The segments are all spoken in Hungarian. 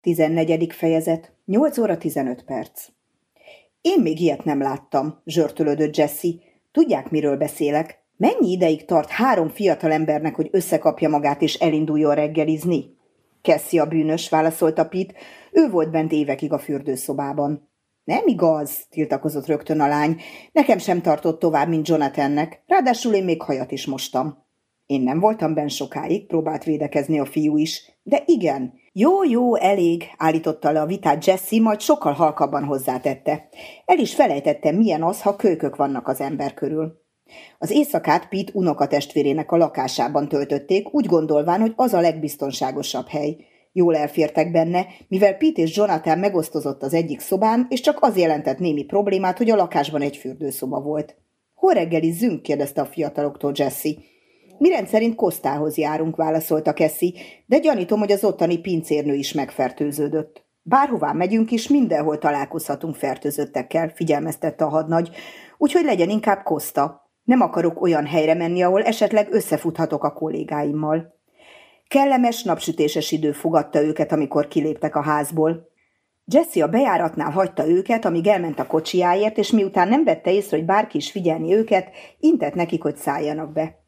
14. fejezet, 8 óra 15 perc. Én még ilyet nem láttam, zsörtölődött Jesse. Tudják, miről beszélek? Mennyi ideig tart három fiatal embernek, hogy összekapja magát és elinduljon reggelizni? Keszi a bűnös, válaszolta Pit. Ő volt bent évekig a fürdőszobában. Nem igaz, tiltakozott rögtön a lány. Nekem sem tartott tovább, mint Jonathannek. Ráadásul én még hajat is mostam. Én nem voltam benn sokáig, próbált védekezni a fiú is. De igen, jó, jó, elég, állította le a vitát Jesse, majd sokkal halkabban hozzátette. El is felejtette, milyen az, ha kölkök vannak az ember körül. Az éjszakát Pete unokatestvérének a lakásában töltötték, úgy gondolván, hogy az a legbiztonságosabb hely. Jól elfértek benne, mivel Pete és Jonathan megosztozott az egyik szobán, és csak az jelentett némi problémát, hogy a lakásban egy fürdőszoba volt. Hol reggelizzünk? kérdezte a fiataloktól Jesse. Mi rendszerint Kosztához járunk, válaszolta Keszi, de gyanítom, hogy az ottani pincérnő is megfertőződött. Bárhová megyünk is, mindenhol találkozhatunk fertőzöttekkel, figyelmeztette a hadnagy, úgyhogy legyen inkább Koszta. Nem akarok olyan helyre menni, ahol esetleg összefuthatok a kollégáimmal. Kellemes, napsütéses idő fogadta őket, amikor kiléptek a házból. Jesse a bejáratnál hagyta őket, amíg elment a kocsiáért, és miután nem vette észre, hogy bárki is figyelni őket, intett nekik, hogy szálljanak be.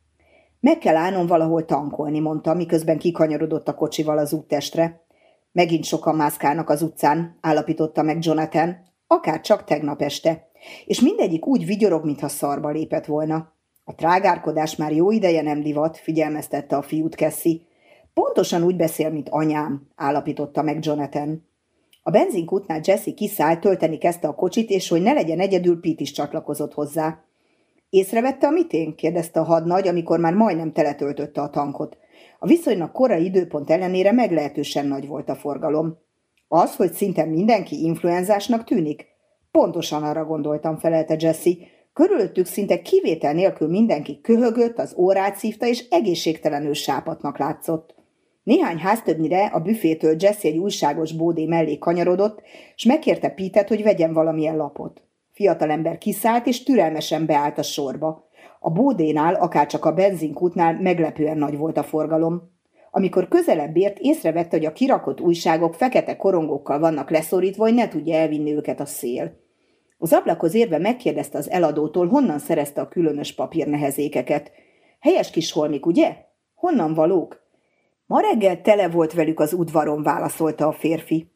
Meg kell állnom valahol tankolni, mondta, miközben kikanyarodott a kocsival az úttestre. Megint sokan mászkálnak az utcán, állapította meg Jonathan, akár csak tegnap este, és mindegyik úgy vigyorog, mintha szarba lépett volna. A trágárkodás már jó ideje nem divat, figyelmeztette a fiút Kessi. Pontosan úgy beszél, mint anyám, állapította meg Jonathan. A benzinkútnál Jesse kiszállt, tölteni kezdte a kocsit, és hogy ne legyen egyedül, Pete is csatlakozott hozzá. Észrevette, amit én? kérdezte a hadnagy, amikor már majdnem teletöltötte a tankot. A viszonylag korai időpont ellenére meglehetősen nagy volt a forgalom. Az, hogy szinte mindenki influenzásnak tűnik? Pontosan arra gondoltam, felelte Jesse. Körülöttük szinte kivétel nélkül mindenki köhögött, az órát szívta, és egészségtelenül sápatnak látszott. Néhány háztöbbnyire a büfétől Jesse egy újságos bódé mellé kanyarodott, és megkérte Pítet, hogy vegyen valamilyen lapot. Fiatalember kiszállt, és türelmesen beállt a sorba. A bódénál, akárcsak a benzinkútnál meglepően nagy volt a forgalom. Amikor közelebb ért, észrevette, hogy a kirakott újságok fekete korongókkal vannak leszorítva, hogy ne tudja elvinni őket a szél. Az ablakhoz érve megkérdezte az eladótól, honnan szerezte a különös papírnehezékeket. Helyes kis holmik, ugye? Honnan valók? Ma reggel tele volt velük az udvaron, válaszolta a férfi.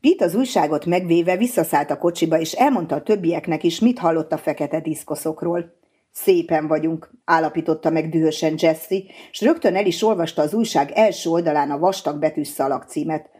Pete az újságot megvéve visszaszállt a kocsiba, és elmondta a többieknek is, mit hallott a fekete diszkoszokról. Szépen vagyunk, állapította meg dühösen Jesse, és rögtön el is olvasta az újság első oldalán a vastag betűs szalagcímet.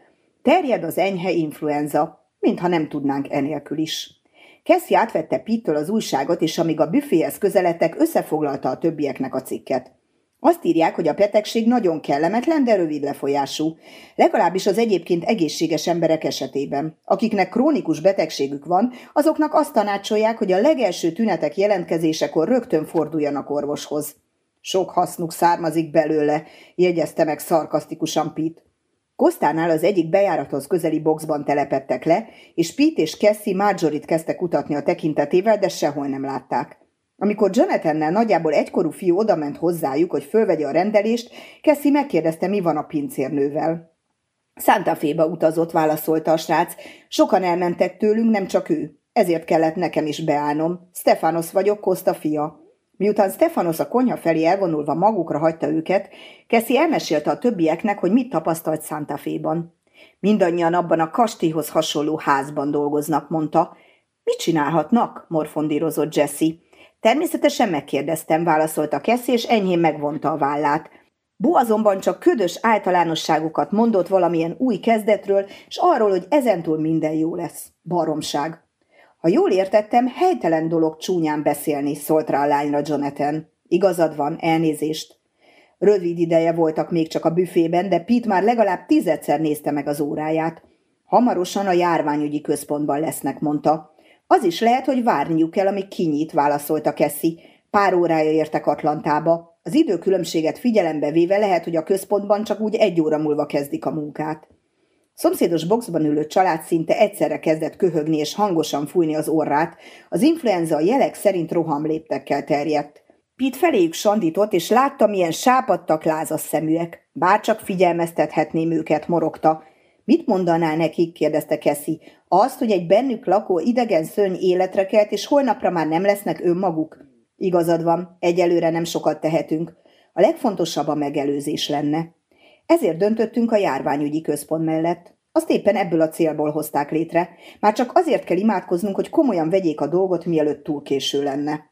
Terjed az enyhe influenza, mintha nem tudnánk enélkül is. Keszi átvette Pittől az újságot, és amíg a büféhez közeledtek, összefoglalta a többieknek a cikket. Azt írják, hogy a betegség nagyon kellemetlen, de rövid lefolyású. Legalábbis az egyébként egészséges emberek esetében. Akiknek krónikus betegségük van, azoknak azt tanácsolják, hogy a legelső tünetek jelentkezésekor rögtön forduljanak orvoshoz. Sok hasznuk származik belőle, jegyezte meg szarkasztikusan Pete. Kosztánál az egyik bejárathoz közeli boxban telepettek le, és Pete és Cassie Marjorie-t kezdtek kutatni a tekintetével, de sehol nem látták. Amikor Jonathannel nagyjából egykorú fiú odament hozzájuk, hogy fölvegye a rendelést, Kessi megkérdezte, mi van a pincérnővel. Santa Féba utazott, válaszolta a srác. Sokan elmentek tőlünk, nem csak ő. Ezért kellett nekem is beállnom. Stefanos vagyok, Kosta fia. Miután Stefanos a konyha felé elvonulva magukra hagyta őket, Keszi elmesélte a többieknek, hogy mit tapasztalt Santa Féban. Mindannyian abban a kastélyhoz hasonló házban dolgoznak, mondta. Mit csinálhatnak? morfondírozott Jesse. Természetesen megkérdeztem, válaszolta Keszi, és enyhén megvonta a vállát. Bo azonban csak ködös általánosságokat mondott valamilyen új kezdetről, és arról, hogy ezentúl minden jó lesz. Baromság. Ha jól értettem, helytelen dolog csúnyán beszélni, szólt rá a lányra Jonathan. Igazad van, elnézést. Rövid ideje voltak még csak a büfében, de Pete már legalább tízedszer nézte meg az óráját. Hamarosan a járványügyi központban lesznek, mondta. Az is lehet, hogy várniuk kell, amíg kinyit, válaszolta Kessi. Pár órája értek Atlantába. Az időkülönbséget figyelembe véve lehet, hogy a központban csak úgy egy óra múlva kezdik a munkát. Szomszédos boxban ülő család szinte egyszerre kezdett köhögni és hangosan fújni az orrát, az influenza a jelek szerint rohamléptekkel terjedt. Pete feléjük sandított, és látta, milyen sápadtak lázas szeműek. Bárcsak figyelmeztethetném őket, morogta. Mit mondanál nekik? kérdezte Keszi. Azt, hogy egy bennük lakó idegen szörny életre kelt, és holnapra már nem lesznek önmaguk? Igazad van, egyelőre nem sokat tehetünk. A legfontosabb a megelőzés lenne. Ezért döntöttünk a járványügyi központ mellett. Azt éppen ebből a célból hozták létre. Már csak azért kell imádkoznunk, hogy komolyan vegyék a dolgot, mielőtt túl késő lenne.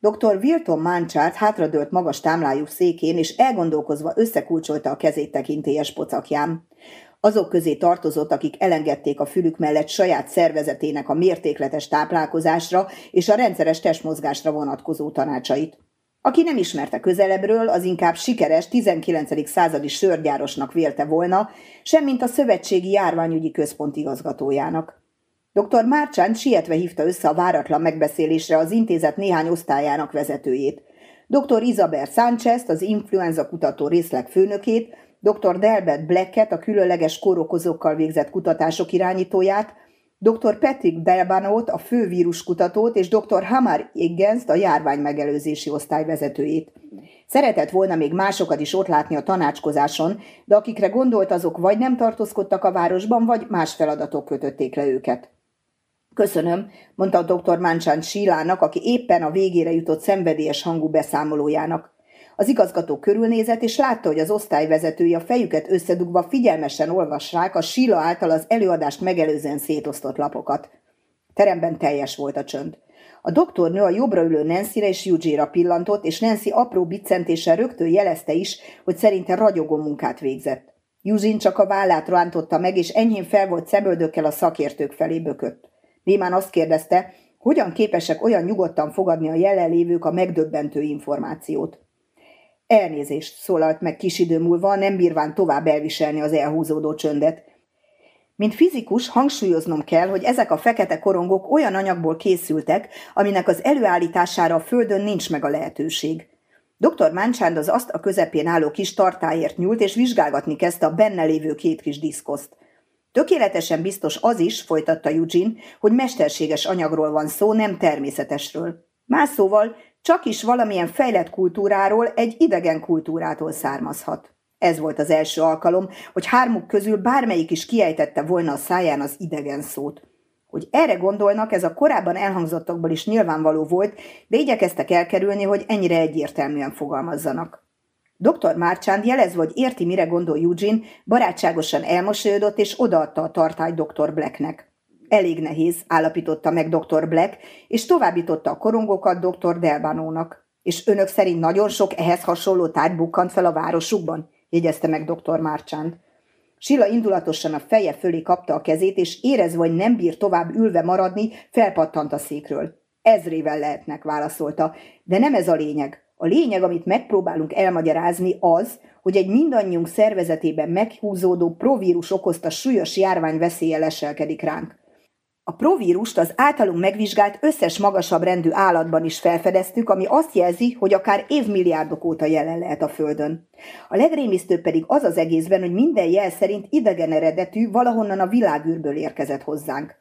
Dr. Wilton Manchart hátradőlt magas támlájú székén, és elgondolkozva összekulcsolta a kezét tekintélyes pocakján. Azok közé tartozott, akik elengedték a fülük mellett saját szervezetének a mértékletes táplálkozásra és a rendszeres testmozgásra vonatkozó tanácsait. Aki nem ismerte közelebbről, az inkább sikeres 19. századi sörgyárosnak vélte volna, semmint a Szövetségi Járványügyi Központ igazgatójának. Dr. Márcsán sietve hívta össze a váratlan megbeszélésre az intézet néhány osztályának vezetőjét. Dr. Isabel Sánchez, az influenza kutató részleg főnökét, dr. Delbert Blacket, a különleges kórokozókkal végzett kutatások irányítóját, dr. Patrick Delbanot, a fővíruskutatót, és dr. Hamar Iggens, a járvány megelőzési osztály vezetőjét. Szeretett volna még másokat is ott látni a tanácskozáson, de akikre gondolt, azok vagy nem tartózkodtak a városban, vagy más feladatok kötötték le őket. Köszönöm, mondta a dr. Mancsán Sílának, aki éppen a végére jutott szenvedélyes hangú beszámolójának. Az igazgató körülnézett, és látta, hogy az osztályvezetői a fejüket összedugva figyelmesen olvassák a Síla által az előadást megelőzően szétosztott lapokat. Teremben teljes volt a csönd. A doktornő a jobbra ülő Nancy-re és Eugene-ra pillantott, és Nancy apró biccentéssel rögtön jelezte is, hogy szerinte ragyogó munkát végzett. Eugene csak a vállát rántotta meg, és enyhén fel volt szemöldökkel a szakértők felé bökött. Némán azt kérdezte, hogyan képesek olyan nyugodtan fogadni a jelenlévők a megdöbbentő információt. Elnézést, szólalt meg kis idő múlva, nem bírván tovább elviselni az elhúzódó csöndet. Mint fizikus hangsúlyoznom kell, hogy ezek a fekete korongok olyan anyagból készültek, aminek az előállítására a Földön nincs meg a lehetőség. Dr. Mánsánd az azt a közepén álló kis tartáért nyúlt, és vizsgálgatni kezdte a benne lévő két kis diszkoszt. Tökéletesen biztos az is, folytatta Eugene, hogy mesterséges anyagról van szó, nem természetesről. Más szóval csak is valamilyen fejlett kultúráról, egy idegen kultúrától származhat. Ez volt az első alkalom, hogy hármuk közül bármelyik is kiejtette volna a száján az idegen szót. Hogy erre gondolnak, ez a korábban elhangzottakból is nyilvánvaló volt, de igyekeztek elkerülni, hogy ennyire egyértelműen fogalmazzanak. Dr. Márcsánd jelezve, hogy érti, mire gondol Eugene, barátságosan elmosolyodott és odaadta a tartály dr. Blacknek. Elég nehéz, állapította meg dr. Black, és továbbította a korongokat dr. Delbanónak. És önök szerint nagyon sok ehhez hasonló tárgy bukkant fel a városukban? jegyezte meg dr. Márcsánd. Sila indulatosan a feje fölé kapta a kezét, és érezve, hogy nem bír tovább ülve maradni, felpattant a székről. Ezrével lehetnek, válaszolta, de nem ez a lényeg. A lényeg, amit megpróbálunk elmagyarázni az, hogy egy mindannyiunk szervezetében meghúzódó provírus okozta súlyos járvány veszélye leselkedik ránk. A provírust az általunk megvizsgált összes magasabb rendű állatban is felfedeztük, ami azt jelzi, hogy akár évmilliárdok óta jelen lehet a Földön. A legrémisztőbb pedig az az egészben, hogy minden jel szerint idegen eredetű, valahonnan a világűrből érkezett hozzánk.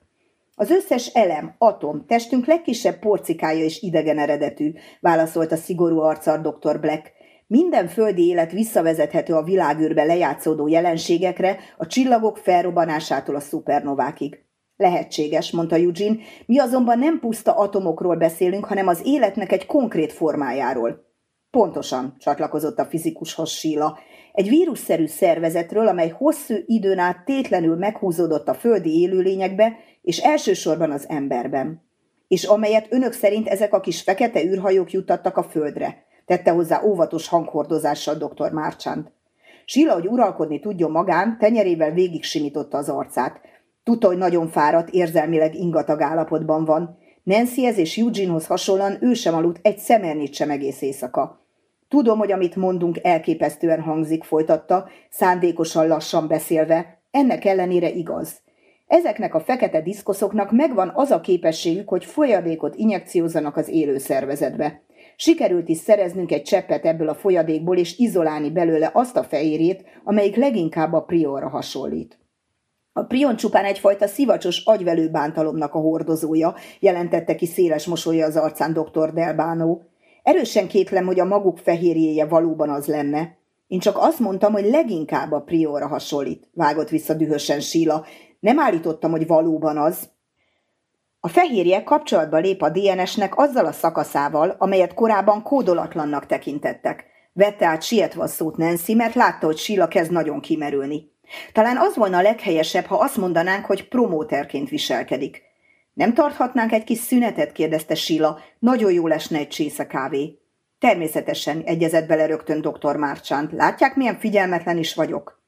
Az összes elem, atom, testünk legkisebb porcikája is idegen eredetű, válaszolta szigorú arccal dr. Black. Minden földi élet visszavezethető a világűrbe lejátszódó jelenségekre, a csillagok felrobbanásától a szupernovákig. Lehetséges, mondta Eugene, mi azonban nem puszta atomokról beszélünk, hanem az életnek egy konkrét formájáról. Pontosan, csatlakozott a fizikushoz Síla. Egy vírusszerű szervezetről, amely hosszú időn át tétlenül meghúzódott a földi élőlényekbe, és elsősorban az emberben. És amelyet önök szerint ezek a kis fekete űrhajók juttattak a földre, tette hozzá óvatos hanghordozással dr. Márcsánt. Sila, hogy uralkodni tudjon magán, tenyerével végig simította az arcát. Hogy nagyon fáradt, érzelmileg ingatag állapotban van. Nancyhez és Eugenehoz hasonlóan ő sem aludt egy szemernit sem egész éjszaka. Tudom, hogy amit mondunk elképesztően hangzik, folytatta, szándékosan lassan beszélve, ennek ellenére igaz. Ezeknek a fekete diszkoszoknak megvan az a képességük, hogy folyadékot injekciózzanak az élő szervezetbe. Sikerült is szereznünk egy cseppet ebből a folyadékból, és izolálni belőle azt a fehérjét, amelyik leginkább a priorra hasonlít. A prion csupán egyfajta szivacsos agyvelő bántalomnak a hordozója, jelentette ki széles mosolya az arcán dr. Delbánó. Erősen kétlem, hogy a maguk fehérjéje valóban az lenne. Én csak azt mondtam, hogy leginkább a prióra hasonlít, vágott vissza dühösen Síla. Nem állítottam, hogy valóban az. A fehérje kapcsolatba lép a DNS-nek azzal a szakaszával, amelyet korábban kódolatlannak tekintettek. Vette át sietve a szót Nancy, mert látta, hogy Síla kezd nagyon kimerülni. Talán az volna a leghelyesebb, ha azt mondanánk, hogy promóterként viselkedik. Nem tarthatnánk egy kis szünetet, kérdezte Sila. Nagyon jó lesne egy csésze kávé. Természetesen, egyezett bele rögtön dr. Márcsánt. Látják, milyen figyelmetlen is vagyok?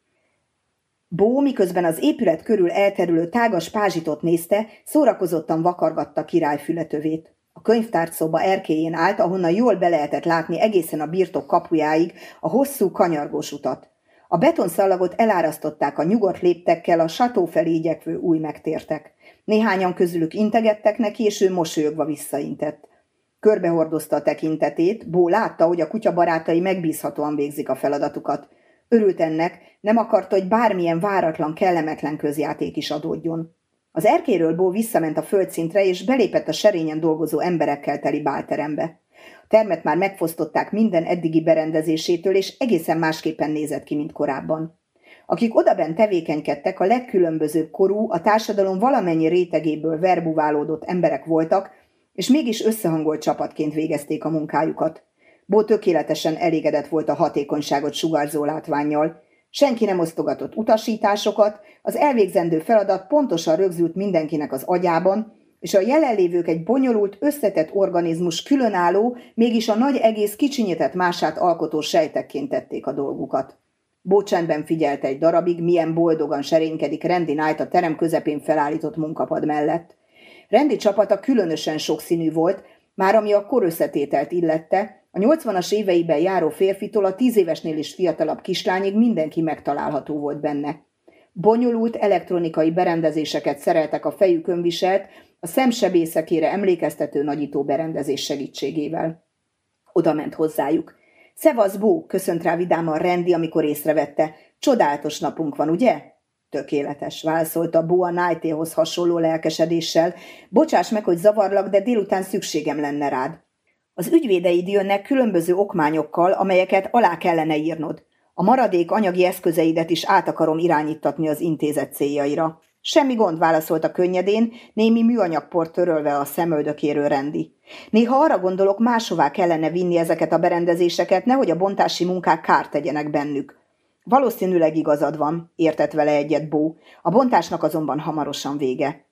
Bó, miközben az épület körül elterülő tágas pázsitot nézte, szórakozottan vakargatta királyfületövét. A könyvtárcoba erkéjén állt, ahonnan jól be lehetett látni egészen a birtok kapujáig a hosszú kanyargós utat. A betonszalagot elárasztották a nyugodt léptekkel a sató felé igyekvő új megtértek. Néhányan közülük integettek neki, és ő mosolyogva visszaintett. Körbehordozta a tekintetét, Bó látta, hogy a kutya barátai megbízhatóan végzik a feladatukat. Örült ennek, nem akarta, hogy bármilyen váratlan, kellemetlen közjáték is adódjon. Az erkéről Bó visszament a földszintre, és belépett a serényen dolgozó emberekkel teli bálterembe. Termet már megfosztották minden eddigi berendezésétől, és egészen másképpen nézett ki, mint korábban. Akik odaben tevékenykedtek, a legkülönbözőbb korú, a társadalom valamennyi rétegéből verbuválódott emberek voltak, és mégis összehangolt csapatként végezték a munkájukat. Bó tökéletesen elégedett volt a hatékonyságot sugárzó látványjal. Senki nem osztogatott utasításokat, az elvégzendő feladat pontosan rögzült mindenkinek az agyában, és a jelenlévők egy bonyolult, összetett organizmus különálló, mégis a nagy egész kicsinyített mását alkotó sejtekként tették a dolgukat. Bócsendben figyelte egy darabig, milyen boldogan serénykedik Randy Knight a terem közepén felállított munkapad mellett. Rendi csapata különösen sokszínű volt, már ami a korösszetételt illette, a 80-as éveiben járó férfitól a tíz évesnél is fiatalabb kislányig mindenki megtalálható volt benne. Bonyolult elektronikai berendezéseket szereltek a fejükön viselt, a szemsebészekére emlékeztető nagyító berendezés segítségével. Oda ment hozzájuk. Szevasz, Bó, köszönt rá vidáman Rendi, amikor észrevette. Csodálatos napunk van, ugye? Tökéletes, válaszolta Bó a Nightéhoz hasonló lelkesedéssel. Bocsáss meg, hogy zavarlak, de délután szükségem lenne rád. Az ügyvédeid jönnek különböző okmányokkal, amelyeket alá kellene írnod. A maradék anyagi eszközeidet is át akarom irányítatni az intézet céljaira. Semmi gond, válaszolta könnyedén, némi műanyagport törölve a szemöldökéről rendi. Néha arra gondolok, máshová kellene vinni ezeket a berendezéseket, nehogy a bontási munkák kárt tegyenek bennük. Valószínűleg igazad van, értett vele egyet Bó, a bontásnak azonban hamarosan vége.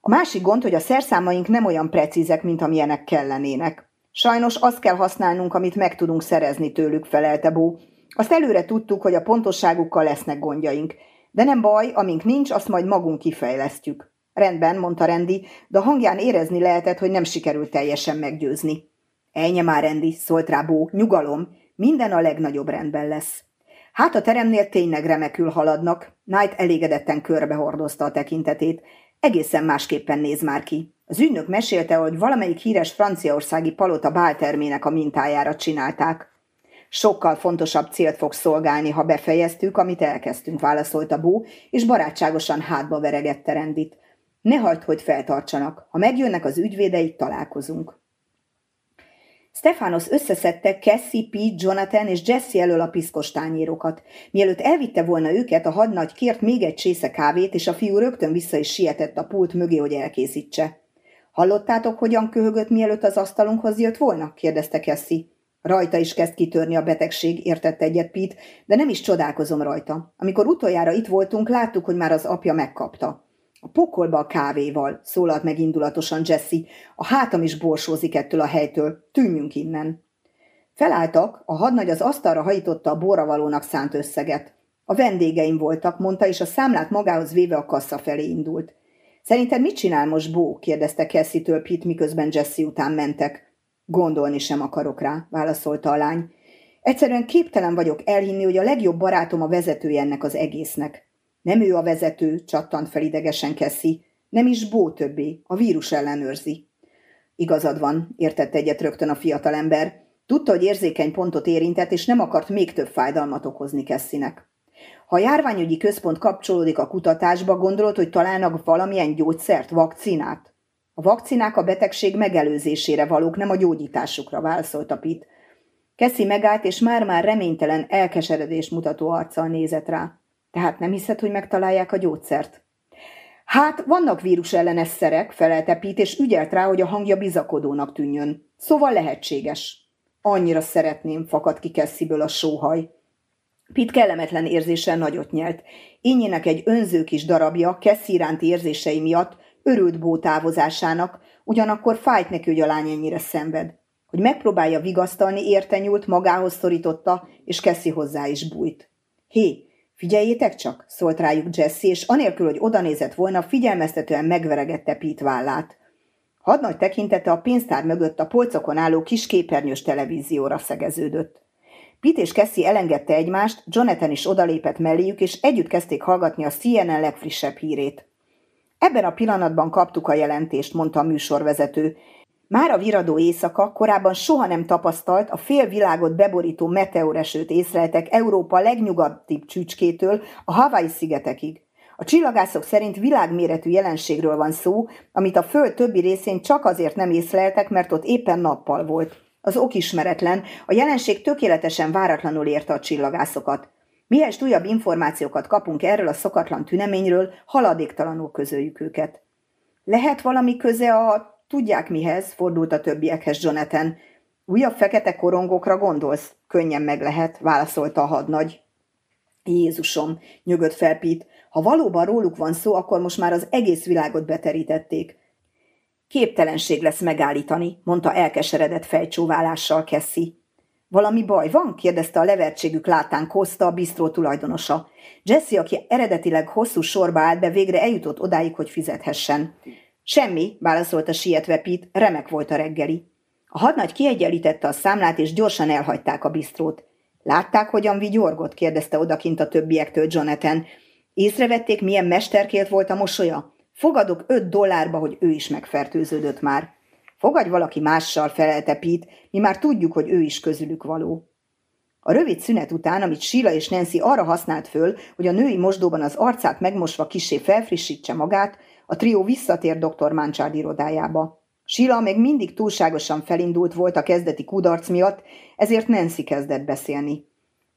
A másik gond, hogy a szerszámaink nem olyan precízek, mint amilyenek kellenének. Sajnos azt kell használnunk, amit meg tudunk szerezni tőlük, felelte Bó. Azt előre tudtuk, hogy a pontosságukkal lesznek gondjaink, de nem baj, amink nincs, azt majd magunk kifejlesztjük. Rendben, mondta Rendi, de a hangján érezni lehetett, hogy nem sikerült teljesen meggyőzni. Ejnye már, Rendi, szólt rá Bó, nyugalom, minden a legnagyobb rendben lesz. Hát a teremnél tényleg remekül haladnak. Knight elégedetten körbehordozta a tekintetét. Egészen másképpen néz már ki. Az ügynök mesélte, hogy valamelyik híres franciaországi palota báltermének a mintájára csinálták. Sokkal fontosabb célt fog szolgálni, ha befejeztük, amit elkezdtünk, válaszolta Bó, és barátságosan hátba veregette rendit. Ne hagyd, hogy feltartsanak. Ha megjönnek az ügyvédeik, találkozunk. Stefanos összeszedte Cassie, Pete, Jonathan és Jesse elől a piszkos tányérokat. Mielőtt elvitte volna őket, a hadnagy kért még egy csésze kávét, és a fiú rögtön vissza is sietett a pult mögé, hogy elkészítse. Hallottátok, hogyan köhögött, mielőtt az asztalunkhoz jött volna? kérdezte Cassie. Rajta is kezd kitörni a betegség, értette egyet Pete, de nem is csodálkozom rajta. Amikor utoljára itt voltunk, láttuk, hogy már az apja megkapta. A pokolba a kávéval, szólalt meg indulatosan Jesse. A hátam is borsózik ettől a helytől. Tűnjünk innen. Felálltak, a hadnagy az asztalra hajította a borravalónak szánt összeget. A vendégeim voltak, mondta, és a számlát magához véve a kassa felé indult. Szerinted mit csinál most Bó? kérdezte Cassie-től miközben Jesse után mentek. Gondolni sem akarok rá, válaszolta a lány. Egyszerűen képtelen vagyok elhinni, hogy a legjobb barátom a vezetője ennek az egésznek. Nem ő a vezető, csattant fel idegesen Keszi, nem is Bó többé, a vírus ellenőrzi. Igazad van, értette egyet rögtön a fiatalember. Tudta, hogy érzékeny pontot érintett, és nem akart még több fájdalmat okozni Kesszinek. Ha a járványügyi központ kapcsolódik a kutatásba, gondolod, hogy találnak valamilyen gyógyszert, vakcinát? A vakcinák a betegség megelőzésére valók, nem a gyógyításukra, válaszolta Pitt. Keszi megállt, és már-már reménytelen elkeseredés mutató arccal nézett rá. Tehát nem hiszed, hogy megtalálják a gyógyszert? Hát, vannak vírus ellenes szerek, felelte Pete, és ügyelt rá, hogy a hangja bizakodónak tűnjön. Szóval lehetséges. Annyira szeretném, fakad ki Kessiből a sóhaj. Pit kellemetlen érzéssel nagyot nyelt. Ényének egy önző kis darabja, Kessi iránti érzései miatt örült bó távozásának, ugyanakkor fájt neki, hogy a lány ennyire szenved. Hogy megpróbálja vigasztalni, érte nyúlt, magához szorította, és Kessi hozzá is bújt. Hé, figyeljétek csak, szólt rájuk Jesse, és anélkül, hogy odanézett volna, figyelmeztetően megveregette Pete vállát. Hadnagy tekintete a pénztár mögött a polcokon álló kis képernyős televízióra szegeződött. Pete és Cassie elengedte egymást, Jonathan is odalépett melléjük, és együtt kezdték hallgatni a CNN legfrissebb hírét. Ebben a pillanatban kaptuk a jelentést, mondta a műsorvezető. Már a viradó éjszaka korábban soha nem tapasztalt, a fél világot beborító meteoresőt észleltek Európa legnyugatibb csücskétől a Hawaii szigetekig. A csillagászok szerint világméretű jelenségről van szó, amit a Föld többi részén csak azért nem észleltek, mert ott éppen nappal volt. Az ok ismeretlen, a jelenség tökéletesen váratlanul érte a csillagászokat. Mihez újabb információkat kapunk erről a szokatlan tüneményről, haladéktalanul közöljük őket. Lehet valami köze a... Tudják mihez, fordult a többiekhez Jonathan. Újabb fekete korongokra gondolsz? Könnyen meg lehet, válaszolta a hadnagy. Jézusom, nyögött fel Pete, ha valóban róluk van szó, akkor most már az egész világot beterítették. Képtelenség lesz megállítani, mondta elkeseredett fejcsóválással Kessi. Valami baj van? kérdezte a levertségük látán Kosta, a bisztró tulajdonosa. Jesse, aki eredetileg hosszú sorba állt be, végre eljutott odáig, hogy fizethessen. Semmi, válaszolta sietve Pete, remek volt a reggeli. A hadnagy kiegyenlítette a számlát, és gyorsan elhagyták a bisztrót. Látták, hogyan vigyorgott? kérdezte odakint a többiektől Jonathan. Észrevették, milyen mesterkélt volt a mosolya? Fogadok öt dollárba, hogy ő is megfertőződött már. Fogadj valaki mással, felelte Pete, mi már tudjuk, hogy ő is közülük való. A rövid szünet után, amit Sheila és Nancy arra használt föl, hogy a női mosdóban az arcát megmosva kisé felfrissítse magát, a trió visszatér dr. Manchard irodájába. Sheila még mindig túlságosan felindult volt a kezdeti kudarc miatt, ezért Nancy kezdett beszélni.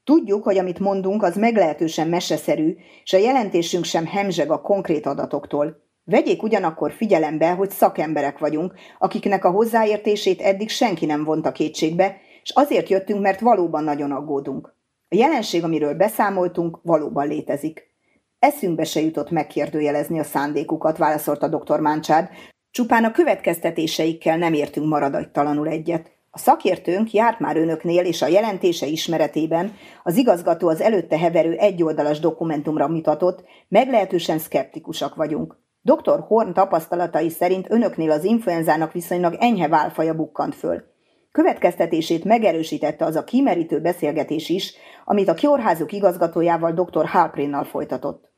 Tudjuk, hogy amit mondunk, az meglehetősen meseszerű, és a jelentésünk sem hemzseg a konkrét adatoktól. Vegyék ugyanakkor figyelembe, hogy szakemberek vagyunk, akiknek a hozzáértését eddig senki nem vonta kétségbe, és azért jöttünk, mert valóban nagyon aggódunk. A jelenség, amiről beszámoltunk, valóban létezik. Eszünkbe se jutott megkérdőjelezni a szándékukat, válaszolta dr. Máncsárd, csupán a következtetéseikkel nem értünk maradajtalanul egyet. A szakértőnk járt már önöknél, és a jelentése ismeretében az igazgató az előtte heverő egyoldalas dokumentumra mutatott, meglehetősen szkeptikusak vagyunk. Dr. Horn tapasztalatai szerint önöknél az influenzának viszonylag enyhe válfaja bukkant föl. Következtetését megerősítette az a kimerítő beszélgetés is, amit a kórházuk igazgatójával dr. Halprinnal folytatott.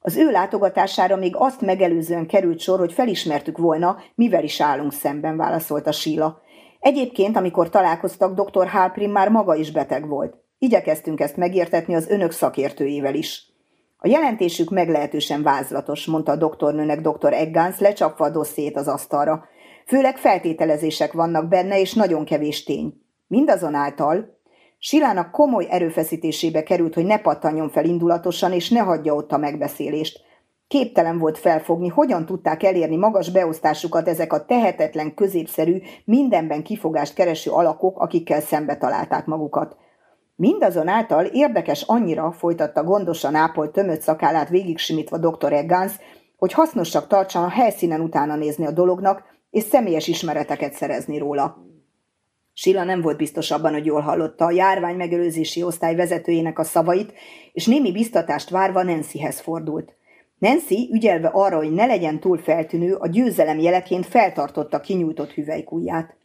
Az ő látogatására még azt megelőzően került sor, hogy felismertük volna, mivel is állunk szemben, válaszolta Síla. Egyébként, amikor találkoztak, dr. Halprin már maga is beteg volt. Igyekeztünk ezt megértetni az önök szakértőjével is. A jelentésük meglehetősen vázlatos, mondta a doktornőnek dr. Eggans, lecsapva a dossziét az asztalra. Főleg feltételezések vannak benne, és nagyon kevés tény. Mindazonáltal Silának komoly erőfeszítésébe került, hogy ne pattanjon fel indulatosan, és ne hagyja ott a megbeszélést. Képtelen volt felfogni, hogyan tudták elérni magas beosztásukat ezek a tehetetlen, középszerű, mindenben kifogást kereső alakok, akikkel szembe találták magukat. Mindazonáltal érdekes annyira, folytatta gondosan ápolt tömött szakálát végig simítva dr. Eggans, hogy hasznosak tartsan a helyszínen utána nézni a dolognak, és személyes ismereteket szerezni róla. Sila nem volt biztos abban, hogy jól hallotta a járvány megelőzési osztály vezetőjének a szavait, és némi biztatást várva Nancyhez fordult. Nancy, ügyelve arra, hogy ne legyen túl feltűnő, a győzelem jeleként feltartotta kinyújtott hüvelykújját.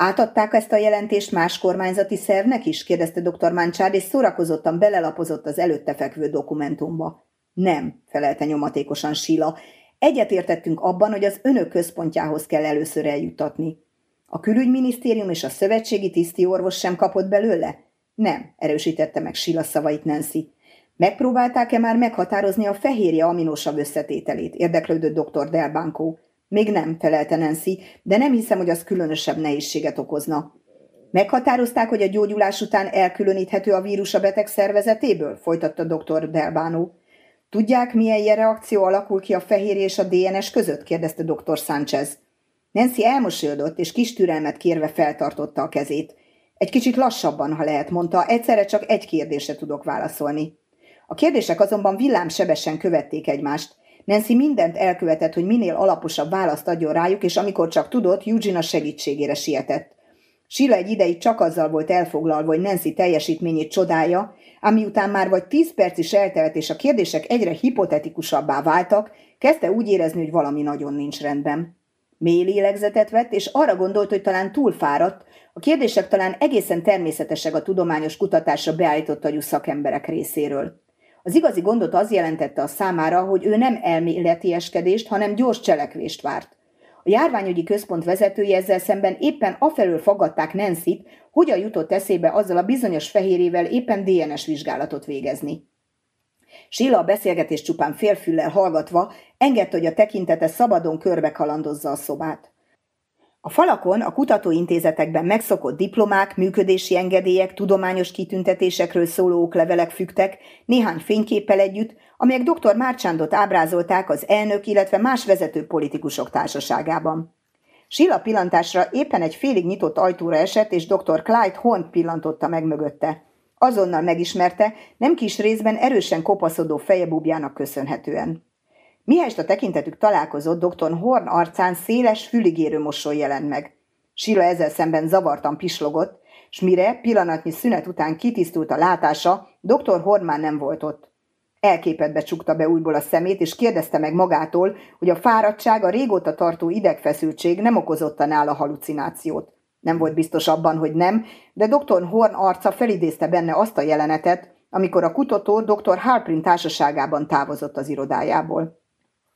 Átadták ezt a jelentést más kormányzati szervnek is? kérdezte dr. Mancsárd, és szórakozottan belelapozott az előtte fekvő dokumentumba. Nem, felelte nyomatékosan Sila. Egyetértettünk abban, hogy az önök központjához kell először eljuttatni. A külügyminisztérium és a szövetségi tiszti orvos sem kapott belőle? Nem, erősítette meg Sila szavait Nancy. Megpróbálták-e már meghatározni a fehérje aminosabb összetételét? Érdeklődött dr. Delbanco. Még nem, felelte Nancy, de nem hiszem, hogy az különösebb nehézséget okozna. Meghatározták, hogy a gyógyulás után elkülöníthető a vírus a beteg szervezetéből? Folytatta dr. Delbánó. Tudják, milyen ilyen reakció alakul ki a fehér és a DNS között? kérdezte dr. Sánchez. Nancy elmosolyodott, és kis türelmet kérve feltartotta a kezét. Egy kicsit lassabban, ha lehet, mondta, egyszerre csak egy kérdésre tudok válaszolni. A kérdések azonban villámsebesen követték egymást. Nancy mindent elkövetett, hogy minél alaposabb választ adjon rájuk, és amikor csak tudott, Eugene a segítségére sietett. Sila egy ideig csak azzal volt elfoglalva, hogy Nancy teljesítményét csodálja, ami után már vagy tíz perc is eltelt, és a kérdések egyre hipotetikusabbá váltak, kezdte úgy érezni, hogy valami nagyon nincs rendben. Mély lélegzetet vett, és arra gondolt, hogy talán túlfáradt, a kérdések talán egészen természetesek a tudományos kutatásra beállított agyú szakemberek részéről. Az igazi gondot az jelentette a számára, hogy ő nem elméletieskedést, hanem gyors cselekvést várt. A járványügyi központ vezetője ezzel szemben éppen afelől fogadták Nancy-t, hogyan jutott eszébe azzal a bizonyos fehérével éppen DNS vizsgálatot végezni. Sila a beszélgetés csupán félfüllel hallgatva engedte, hogy a tekintete szabadon körbe kalandozza a szobát. A falakon a kutatóintézetekben megszokott diplomák, működési engedélyek, tudományos kitüntetésekről szóló oklevelek fügtek, néhány fényképpel együtt, amelyek dr. Márcsándot ábrázolták az elnök, illetve más vezető politikusok társaságában. Silla pillantásra éppen egy félig nyitott ajtóra esett, és dr. Clyde Horn pillantotta meg mögötte. Azonnal megismerte, nem kis részben erősen kopaszodó fejebúbjának köszönhetően. Mihelyest a tekintetük találkozott, dr. Horn arcán széles, füligérő mosoly jelent meg. Sila ezzel szemben zavartan pislogott, s mire pillanatnyi szünet után kitisztult a látása, dr. Horn már nem volt ott. Elképedbe csukta be újból a szemét, és kérdezte meg magától, hogy a fáradtság, a régóta tartó idegfeszültség nem okozotta nála halucinációt. Nem volt biztos abban, hogy nem, de dr. Horn arca felidézte benne azt a jelenetet, amikor a kutató dr. Harprin társaságában távozott az irodájából.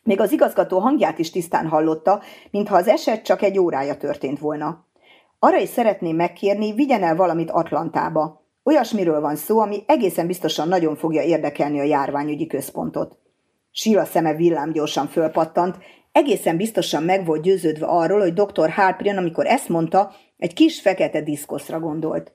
Még az igazgató hangját is tisztán hallotta, mintha az eset csak egy órája történt volna. Arra is szeretném megkérni, vigyen el valamit Atlantába. Olyasmiről van szó, ami egészen biztosan nagyon fogja érdekelni a járványügyi központot. Sila szeme villámgyorsan fölpattant, egészen biztosan meg volt győződve arról, hogy dr. Harprion, amikor ezt mondta, egy kis fekete diszkoszra gondolt.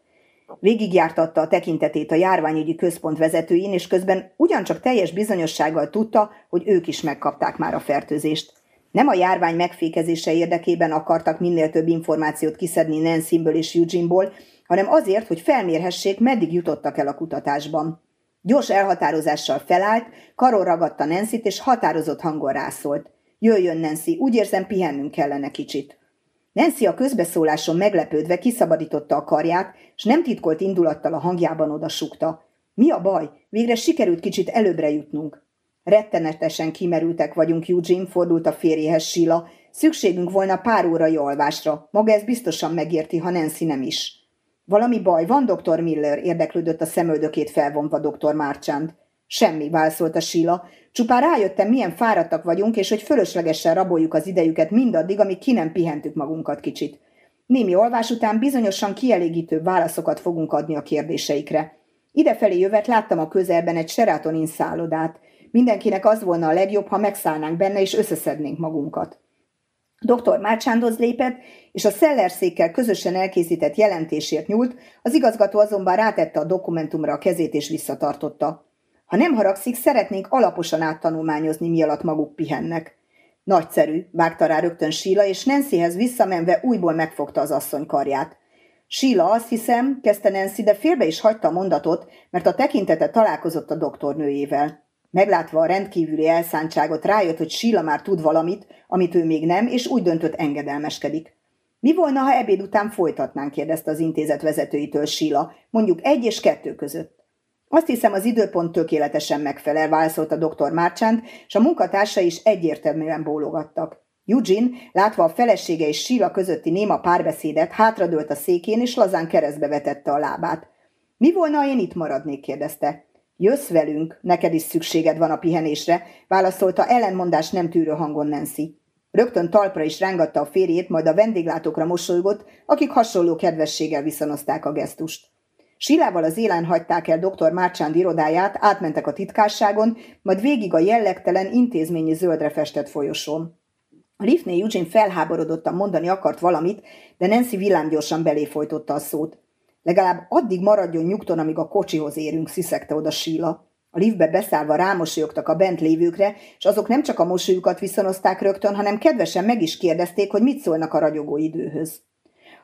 Végigjártatta a tekintetét a járványügyi központ vezetőin, és közben ugyancsak teljes bizonyossággal tudta, hogy ők is megkapták már a fertőzést. Nem a járvány megfékezése érdekében akartak minél több információt kiszedni Nancyből és Eugeneból, hanem azért, hogy felmérhessék, meddig jutottak el a kutatásban. Gyors elhatározással felállt, karon ragadta Nancy-t, és határozott hangon rászólt. Jöjjön, Nancy, úgy érzem, pihennünk kellene kicsit. Nancy a közbeszóláson meglepődve kiszabadította a karját, és nem titkolt indulattal a hangjában odasukta. Mi a baj? Végre sikerült kicsit előbbre jutnunk. Rettenetesen kimerültek vagyunk, Eugene, fordult a férjéhez Sila. Szükségünk volna pár órai alvásra. Maga ez biztosan megérti, ha Nancy nem is. Valami baj van, doktor Miller? érdeklődött a szemöldökét felvonva doktor Marchand. Semmi, válaszolta Sila. Csupán rájöttem, milyen fáradtak vagyunk, és hogy fölöslegesen raboljuk az idejüket mindaddig, amíg ki nem pihentük magunkat kicsit. Némi olvás után bizonyosan kielégítő válaszokat fogunk adni a kérdéseikre. Idefelé jövet láttam a közelben egy Sheratonin szállodát. Mindenkinek az volna a legjobb, ha megszállnánk benne, és összeszednénk magunkat. Dr. Márcsándoz lépett, és a szellerszékkel közösen elkészített jelentésért nyúlt, az igazgató azonban rátette a dokumentumra a kezét és visszatartotta. Ha nem haragszik, szeretnénk alaposan áttanulmányozni, mi alatt maguk pihennek. Nagyszerű, vágta rá rögtön Síla, és Nancyhez visszamenve újból megfogta az asszony karját. Síla, azt hiszem, kezdte Nancy, de félbe is hagyta a mondatot, mert a tekintete találkozott a doktornőjével. Meglátva a rendkívüli elszántságot rájött, hogy Síla már tud valamit, amit ő még nem, és úgy döntött engedelmeskedik. Mi volna, ha ebéd után folytatnánk, kérdezte az intézet vezetőitől Síla, mondjuk egy és kettő között. Azt hiszem, az időpont tökéletesen megfelel, válaszolt a doktor Márcsánt, és a munkatársa is egyértelműen bólogattak. Eugene, látva a felesége és Síla közötti néma párbeszédet, hátradőlt a székén, és lazán keresztbe vetette a lábát. Mi volna, ha én itt maradnék, kérdezte. Jössz velünk, neked is szükséged van a pihenésre, válaszolta ellenmondás nem tűrő hangon Nancy. Rögtön talpra is rángatta a férjét, majd a vendéglátókra mosolygott, akik hasonló kedvességgel viszonozták a gesztust. Silával az élen hagyták el dr. Márcsánd irodáját, átmentek a titkárságon, majd végig a jellegtelen intézményi zöldre festett folyosón. A liftnél Eugene felháborodottan mondani akart valamit, de Nancy villámgyorsan belé folytotta a szót. Legalább addig maradjon nyugton, amíg a kocsihoz érünk, sziszegte oda Síla. A liftbe beszállva rámosolyogtak a bent lévőkre, és azok nem csak a mosolyukat viszonozták rögtön, hanem kedvesen meg is kérdezték, hogy mit szólnak a ragyogó időhöz.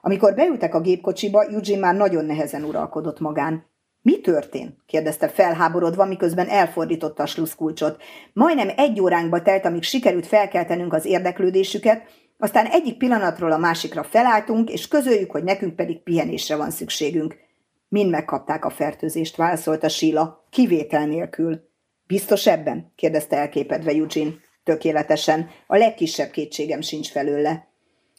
Amikor beültek a gépkocsiba, Eugene már nagyon nehezen uralkodott magán. Mi történt? kérdezte felháborodva, miközben elfordította a sluszkulcsot. Majdnem egy óránkba telt, amíg sikerült felkeltenünk az érdeklődésüket, aztán egyik pillanatról a másikra felálltunk, és közöljük, hogy nekünk pedig pihenésre van szükségünk. Mind megkapták a fertőzést, válaszolta Síla, kivétel nélkül. Biztos ebben? kérdezte elképedve Eugene. Tökéletesen, a legkisebb kétségem sincs felőle.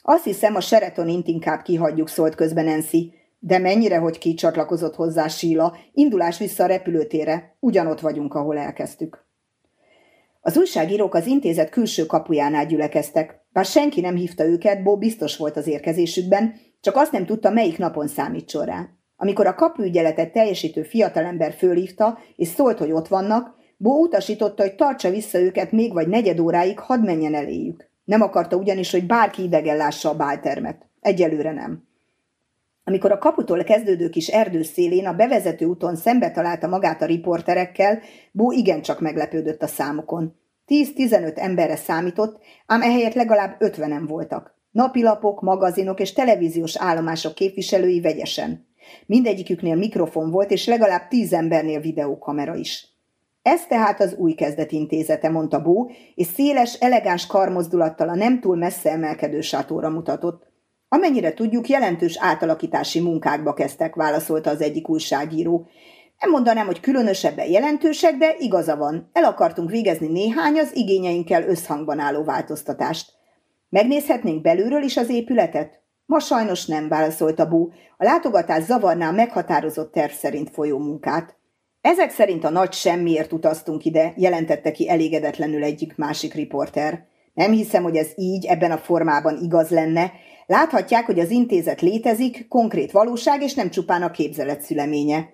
Azt hiszem, a seretonint inkább kihagyjuk, szólt közben Nancy. De mennyire, hogy ki csatlakozott hozzá Síla, indulás vissza a repülőtére, ugyanott vagyunk, ahol elkezdtük. Az újságírók az intézet külső kapujánál gyülekeztek. Bár senki nem hívta őket, Bó biztos volt az érkezésükben, csak azt nem tudta, melyik napon számítson rá. Amikor a kapuügyeletet teljesítő fiatalember fölhívta, és szólt, hogy ott vannak, Bó utasította, hogy tartsa vissza őket még vagy negyed óráig, hadd menjen eléjük. Nem akarta ugyanis, hogy bárki idegen lássa a báltermet. Egyelőre nem. Amikor a kaputól kezdődő kis erdő szélén a bevezető úton szembe találta magát a riporterekkel, Bó igencsak meglepődött a számokon. 10-15 emberre számított, ám ehelyett legalább ötvenen voltak. Napilapok, magazinok és televíziós állomások képviselői vegyesen. Mindegyiküknél mikrofon volt, és legalább tíz embernél videókamera is. Ez tehát az új kezdet intézete, mondta Bó, és széles, elegáns karmozdulattal a nem túl messze emelkedő sátóra mutatott. Amennyire tudjuk, jelentős átalakítási munkákba kezdtek, válaszolta az egyik újságíró. Nem mondanám, hogy különösebben jelentősek, de igaza van. El akartunk végezni néhány az igényeinkkel összhangban álló változtatást. Megnézhetnénk belülről is az épületet? Ma sajnos nem, válaszolta Bú. A látogatás zavarná a meghatározott terv szerint folyó munkát. Ezek szerint a nagy semmiért utaztunk ide, jelentette ki elégedetlenül egyik másik riporter. Nem hiszem, hogy ez így, ebben a formában igaz lenne. Láthatják, hogy az intézet létezik, konkrét valóság, és nem csupán a képzelet szüleménye.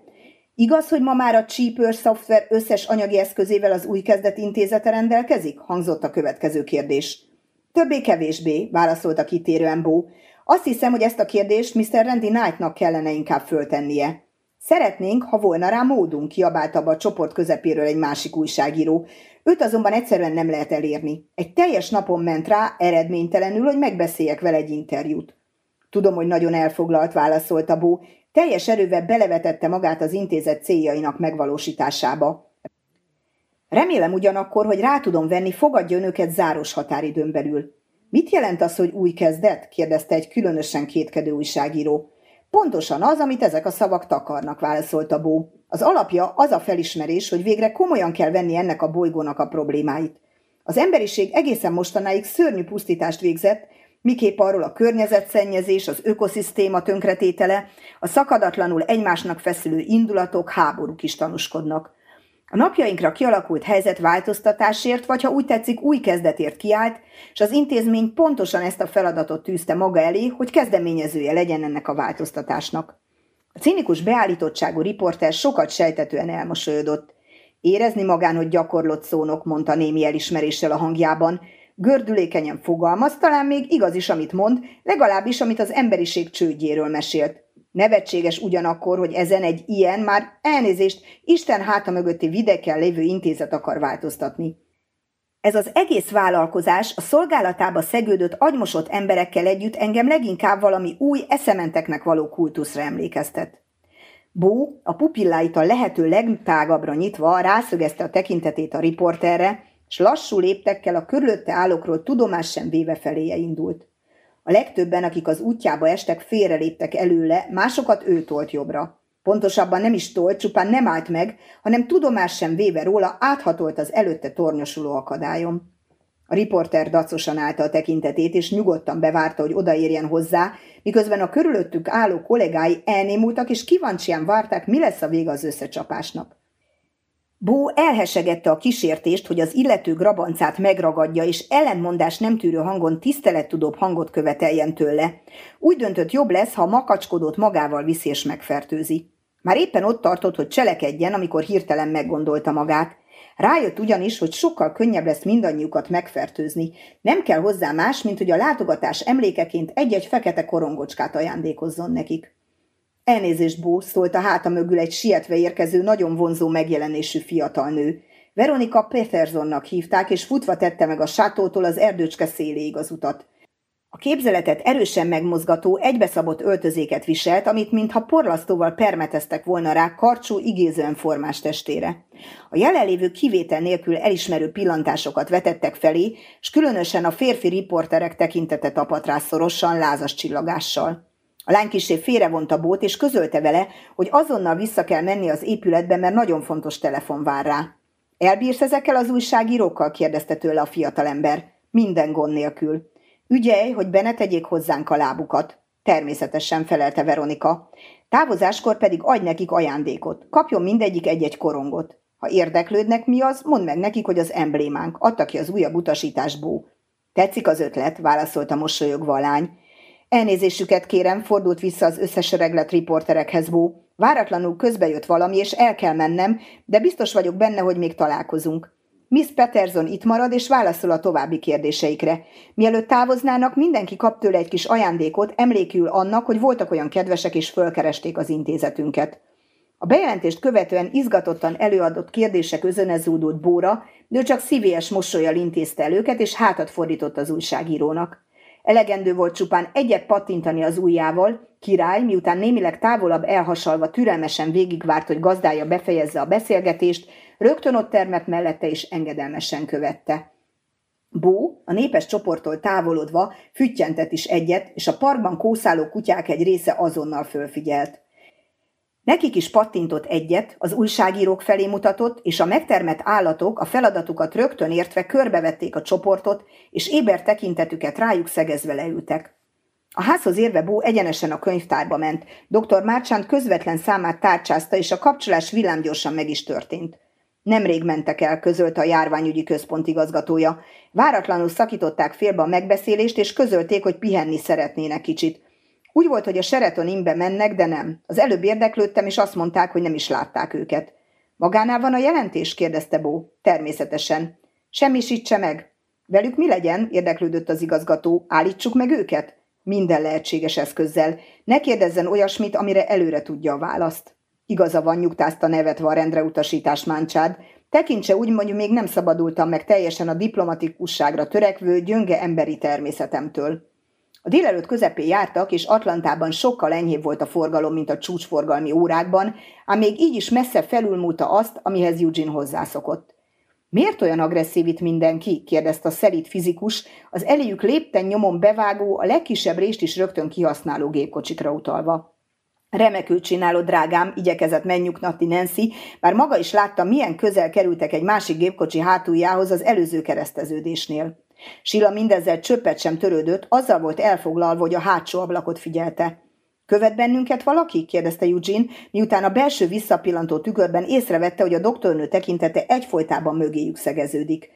Igaz, hogy ma már a Cheaper szoftver összes anyagi eszközével az új kezdet intézete rendelkezik? hangzott a következő kérdés. Többé-kevésbé, válaszolta kitérően Bó. Azt hiszem, hogy ezt a kérdést Mr. Randy Knightnak kellene inkább föltennie. Szeretnénk, ha volna rá módunk, kiabálta a csoport közepéről egy másik újságíró. Őt azonban egyszerűen nem lehet elérni. Egy teljes napon ment rá, eredménytelenül, hogy megbeszéljek vele egy interjút. Tudom, hogy nagyon elfoglalt, válaszolta Bó. Teljes erővel belevetette magát az intézet céljainak megvalósításába. Remélem ugyanakkor, hogy rá tudom venni, fogadja önöket záros határidőn belül. Mit jelent az, hogy új kezdet? kérdezte egy különösen kétkedő újságíró. Pontosan az, amit ezek a szavak takarnak, válaszolta Bó. Az alapja az a felismerés, hogy végre komolyan kell venni ennek a bolygónak a problémáit. Az emberiség egészen mostanáig szörnyű pusztítást végzett, miképp arról a környezetszennyezés, az ökoszisztéma tönkretétele, a szakadatlanul egymásnak feszülő indulatok, háborúk is tanúskodnak. A napjainkra kialakult helyzet változtatásért, vagy ha úgy tetszik, új kezdetért kiállt, és az intézmény pontosan ezt a feladatot tűzte maga elé, hogy kezdeményezője legyen ennek a változtatásnak. A cinikus beállítottságú riporter sokat sejtetően elmosolyodott. Érezni magán, hogy gyakorlott szónok, mondta némi elismeréssel a hangjában. Gördülékenyen fogalmaz, talán még igaz is, amit mond, legalábbis, amit az emberiség csődjéről mesélt. Nevetséges ugyanakkor, hogy ezen egy ilyen, már elnézést, Isten háta mögötti videkkel lévő intézet akar változtatni. Ez az egész vállalkozás a szolgálatába szegődött agymosott emberekkel együtt engem leginkább valami új eszementeknek való kultuszra emlékeztet. Bó a pupilláit a lehető legtágabbra nyitva rászögezte a tekintetét a riporterre, s lassú léptekkel a körülötte állókról tudomás sem véve feléje indult. A legtöbben, akik az útjába estek, félreléptek előle, másokat ő tolt jobbra. Pontosabban nem is tolt, csupán nem állt meg, hanem tudomás sem véve róla áthatolt az előtte tornyosuló akadályon. A riporter dacosan állta a tekintetét, és nyugodtan bevárta, hogy odaérjen hozzá, miközben a körülöttük álló kollégái elnémultak, és kíváncsian várták, mi lesz a vége az összecsapásnak. Bó elhesegette a kísértést, hogy az illető grabancát megragadja, és ellenmondás nem tűrő hangon tisztelettudóbb hangot követeljen tőle. Úgy döntött jobb lesz, ha a makacskodót magával viszi és megfertőzi. Már éppen ott tartott, hogy cselekedjen, amikor hirtelen meggondolta magát. Rájött ugyanis, hogy sokkal könnyebb lesz mindannyiukat megfertőzni. Nem kell hozzá más, mint hogy a látogatás emlékeként egy-egy fekete korongocskát ajándékozzon nekik. Elnézést, Bó, a háta mögül egy sietve érkező, nagyon vonzó megjelenésű fiatal nő. Veronika Petersonnak hívták, és futva tette meg a sátótól az erdőcske széléig az utat. A képzeletet erősen megmozgató, egybeszabott öltözéket viselt, amit mintha porlasztóval permeteztek volna rá karcsú, igézően formás testére. A jelenlévő kivétel nélkül elismerő pillantásokat vetettek felé, s különösen a férfi riporterek tekintete tapadt rá szorosan, lázas csillagással. A lány kisé félrevont a bót, és közölte vele, hogy azonnal vissza kell menni az épületbe, mert nagyon fontos telefon vár rá. Elbírsz ezekkel az újságírókkal? kérdezte tőle a fiatalember. Minden gond nélkül. Ügyelj, hogy be ne tegyék hozzánk a lábukat. Természetesen felelte Veronika. Távozáskor pedig adj nekik ajándékot. Kapjon mindegyik egy-egy korongot. Ha érdeklődnek mi az, mondd meg nekik, hogy az emblémánk. Adta ki az újabb utasításból. Tetszik az ötlet, válaszolta mosolyogva a lány. Elnézésüket kérem, fordult vissza az összesereglet riporterekhez Bó. Váratlanul közbejött valami, és el kell mennem, de biztos vagyok benne, hogy még találkozunk. Miss Peterson itt marad, és válaszol a további kérdéseikre. Mielőtt távoznának, mindenki kap tőle egy kis ajándékot, emlékül annak, hogy voltak olyan kedvesek, és fölkeresték az intézetünket. A bejelentést követően izgatottan előadott kérdések özönezúdott Bóra, de ő csak szívélyes mosolyjal intézte el őket, és hátat fordított az újságírónak. Elegendő volt csupán egyet pattintani az ujjával, király, miután némileg távolabb elhasalva türelmesen végigvárt, hogy gazdája befejezze a beszélgetést, rögtön ott termett mellette és engedelmesen követte. Bó, a népes csoporttól távolodva, füttyentett is egyet, és a parkban kószáló kutyák egy része azonnal fölfigyelt. Nekik is pattintott egyet, az újságírók felé mutatott, és a megtermett állatok a feladatukat rögtön értve körbevették a csoportot, és éber tekintetüket rájuk szegezve leültek. A házhoz érve Bó egyenesen a könyvtárba ment. Dr. Márcsánt közvetlen számát tárcsázta, és a kapcsolás villámgyorsan meg is történt. Nemrég mentek el, közölte a járványügyi központ igazgatója. Váratlanul szakították félbe a megbeszélést, és közölték, hogy pihenni szeretnének kicsit. Úgy volt, hogy a Sheraton imbe mennek, de nem. Az előbb érdeklődtem, és azt mondták, hogy nem is látták őket. Magánál van a jelentés? kérdezte Bó. Természetesen. Semmisítse meg. Velük mi legyen? érdeklődött az igazgató. Állítsuk meg őket? Minden lehetséges eszközzel. Ne kérdezzen olyasmit, amire előre tudja a választ. Igaza van, nyugtázta nevetve a rendre utasítás Máncsád. Tekintse úgy, mondjuk még nem szabadultam meg teljesen a diplomatikusságra törekvő, gyönge emberi természetemtől. A délelőtt közepén jártak, és Atlantában sokkal enyhébb volt a forgalom, mint a csúcsforgalmi órákban, ám még így is messze felülmúlta azt, amihez Eugene hozzászokott. Miért olyan agresszív itt mindenki? kérdezte a szelít fizikus, az eléjük lépten nyomon bevágó, a legkisebb részt is rögtön kihasználó gépkocsikra utalva. Remekül csinálod, drágám, igyekezett megnyugtatni Nancy, bár maga is látta, milyen közel kerültek egy másik gépkocsi hátuljához az előző kereszteződésnél. Sila mindezzel csöppet sem törődött, azzal volt elfoglalva, hogy a hátsó ablakot figyelte. Követ bennünket valaki? kérdezte Eugene, miután a belső visszapillantó tükörben észrevette, hogy a doktornő tekintete egyfolytában mögéjük szegeződik.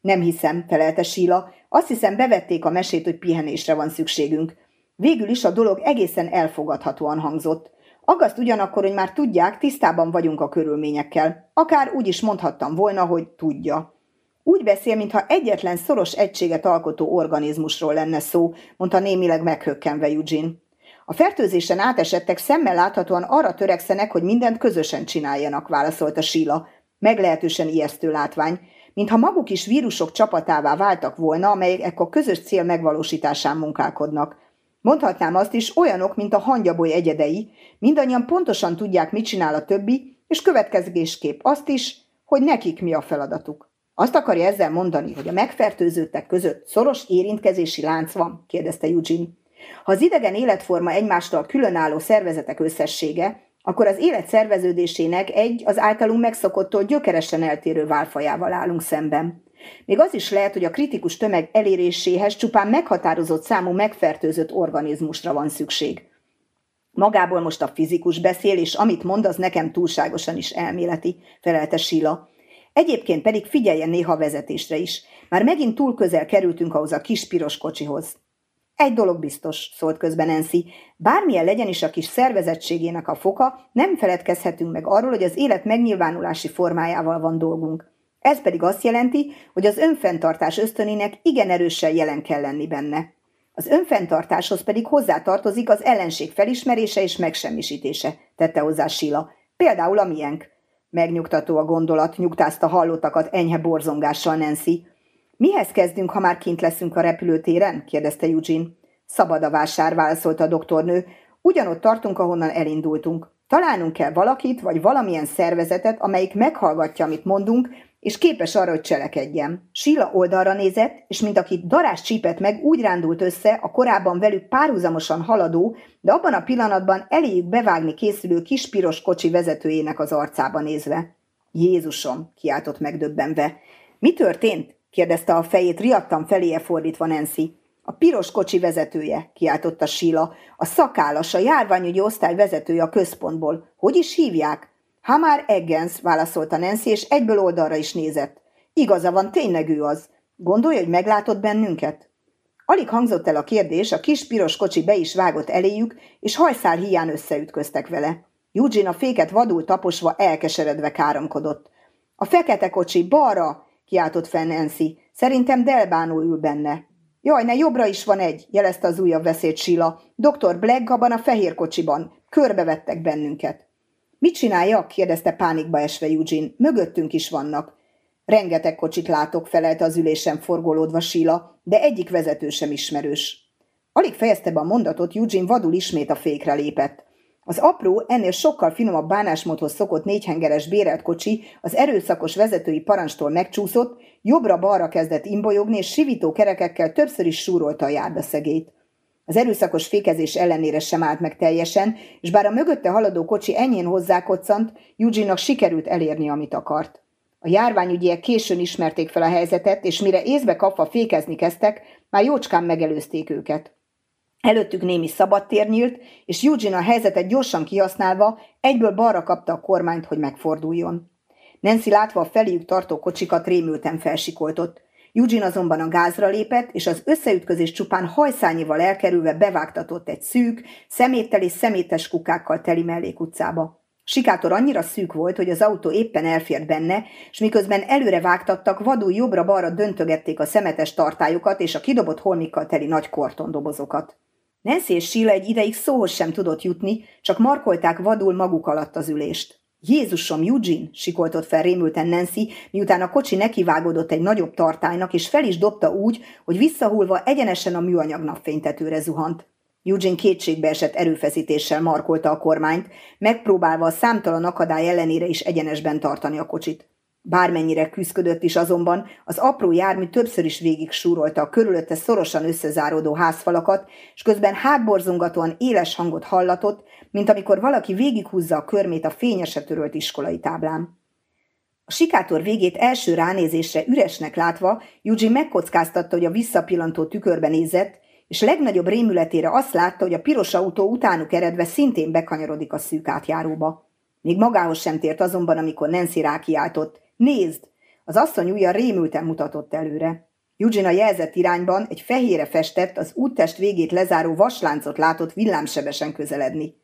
Nem hiszem, felelte Sila. Azt hiszem, bevették a mesét, hogy pihenésre van szükségünk. Végül is a dolog egészen elfogadhatóan hangzott. Agaszt ugyanakkor, hogy már tudják, tisztában vagyunk a körülményekkel. Akár úgy is mondhattam volna, hogy tudja. Úgy beszél, mintha egyetlen szoros egységet alkotó organizmusról lenne szó, mondta némileg meghökkenve Eugene. A fertőzésen átesettek szemmel láthatóan arra törekszenek, hogy mindent közösen csináljanak, válaszolta Síla. Meglehetősen ijesztő látvány, mintha maguk is vírusok csapatává váltak volna, amelyek a közös cél megvalósításán munkálkodnak. Mondhatnám azt is, olyanok, mint a hangyaboly egyedei, mindannyian pontosan tudják, mit csinál a többi, és következésképp azt is, hogy nekik mi a feladatuk. Azt akarja ezzel mondani, hogy a megfertőzöttek között szoros érintkezési lánc van? kérdezte Eugene. Ha az idegen életforma egymástól különálló szervezetek összessége, akkor az élet szerveződésének egy az általunk megszokottól gyökeresen eltérő válfajával állunk szemben. Még az is lehet, hogy a kritikus tömeg eléréséhez csupán meghatározott számú megfertőzött organizmusra van szükség. Magából most a fizikus beszél, és amit mond, az nekem túlságosan is elméleti, felelte Sila. Egyébként pedig figyeljen néha vezetésre is. Már megint túl közel kerültünk ahhoz a kis piros kocsihoz. Egy dolog biztos, szólt közben Nancy. Bármilyen legyen is a kis szervezettségének a foka, nem feledkezhetünk meg arról, hogy az élet megnyilvánulási formájával van dolgunk. Ez pedig azt jelenti, hogy az önfenntartás ösztönének igen erősen jelen kell lenni benne. Az önfenntartáshoz pedig hozzátartozik az ellenség felismerése és megsemmisítése, tette hozzá Sila. Például a miénk. Megnyugtató a gondolat, nyugtázta hallottakat enyhe borzongással Nancy. Mihez kezdünk, ha már kint leszünk a repülőtéren? kérdezte Eugene. Szabad a vásár, válaszolta a doktornő. Ugyanott tartunk, ahonnan elindultunk. Találnunk kell valakit, vagy valamilyen szervezetet, amelyik meghallgatja, amit mondunk, és képes arra, hogy cselekedjen. Síla oldalra nézett, és mint akit darás csípett meg, úgy rándult össze a korábban velük párhuzamosan haladó, de abban a pillanatban eléjük bevágni készülő kis piros kocsi vezetőjének az arcába nézve. Jézusom, kiáltott megdöbbenve. Mi történt? kérdezte a fejét riadtan feléje fordítva Nancy. A piros kocsi vezetője, kiáltotta Sila. A szakállas, a járványügyi osztály vezetője a központból. Hogy is hívják? Hamar Eggens, válaszolta Nancy, és egyből oldalra is nézett. Igaza van, tényleg ő az. Gondolja, hogy meglátott bennünket? Alig hangzott el a kérdés, a kis piros kocsi be is vágott eléjük, és hajszál hián összeütköztek vele. Eugene a féket vadul taposva elkeseredve káromkodott. A fekete kocsi, balra! kiáltott fel Nancy. Szerintem Delbánó ül benne. Jaj, ne jobbra is van egy, jelezte az újabb veszélyt Sila. Dr. Black abban a fehér kocsiban. Körbevettek bennünket. Mit csináljak? kérdezte pánikba esve Eugene. Mögöttünk is vannak. Rengeteg kocsit látok, felelte az ülésen forgolódva Sila, de egyik vezető sem ismerős. Alig fejezte be a mondatot, Eugene vadul ismét a fékre lépett. Az apró, ennél sokkal finomabb bánásmódhoz szokott négyhengeres bérelt kocsi az erőszakos vezetői parancstól megcsúszott, jobbra-balra kezdett imbolyogni, és sivító kerekekkel többször is súrolta a járdaszegét. Az erőszakos fékezés ellenére sem állt meg teljesen, és bár a mögötte haladó kocsi ennyien hozzákoccant, Eugene-nak sikerült elérni, amit akart. A járványügyiek későn ismerték fel a helyzetet, és mire észbe kapva fékezni kezdtek, már jócskán megelőzték őket. Előttük némi szabadtér nyílt, és Eugene a helyzetet gyorsan kihasználva egyből balra kapta a kormányt, hogy megforduljon. Nancy látva a feléjük tartó kocsikat rémülten felsikoltott. Eugene azonban a gázra lépett, és az összeütközés csupán hajszányival elkerülve bevágtatott egy szűk, szeméttel és szemétes kukákkal teli mellékutcába. Sikátor annyira szűk volt, hogy az autó éppen elfért benne, és miközben előre vágtattak, vadul jobbra-balra döntögették a szemetes tartályokat és a kidobott holmikkal teli nagy kortondobozokat. Nancy és Sheila egy ideig szóhoz sem tudott jutni, csak markolták vadul maguk alatt az ülést. Jézusom, Eugene, sikoltott fel rémülten Nancy, miután a kocsi nekivágódott egy nagyobb tartálynak, és fel is dobta úgy, hogy visszahullva egyenesen a műanyag napfénytetőre zuhant. Eugene kétségbe esett erőfeszítéssel markolta a kormányt, megpróbálva a számtalan akadály ellenére is egyenesben tartani a kocsit. Bármennyire küzdködött is azonban, az apró jármű többször is végig súrolta a körülötte szorosan összezáródó házfalakat, és közben hátborzongatóan éles hangot hallatott, mint amikor valaki végighúzza a körmét a fényesre törölt iskolai táblán. A sikátor végét első ránézésre üresnek látva, Eugene megkockáztatta, hogy a visszapillantó tükörbe nézett, és legnagyobb rémületére azt látta, hogy a piros autó utánuk eredve szintén bekanyarodik a szűk átjáróba. Még magához sem tért azonban, amikor Nancy rákiáltott. Nézd! Az asszony ujja rémülten mutatott előre. Eugene a jelzett irányban egy fehére festett, az úttest végét lezáró vasláncot látott villámsebesen közeledni.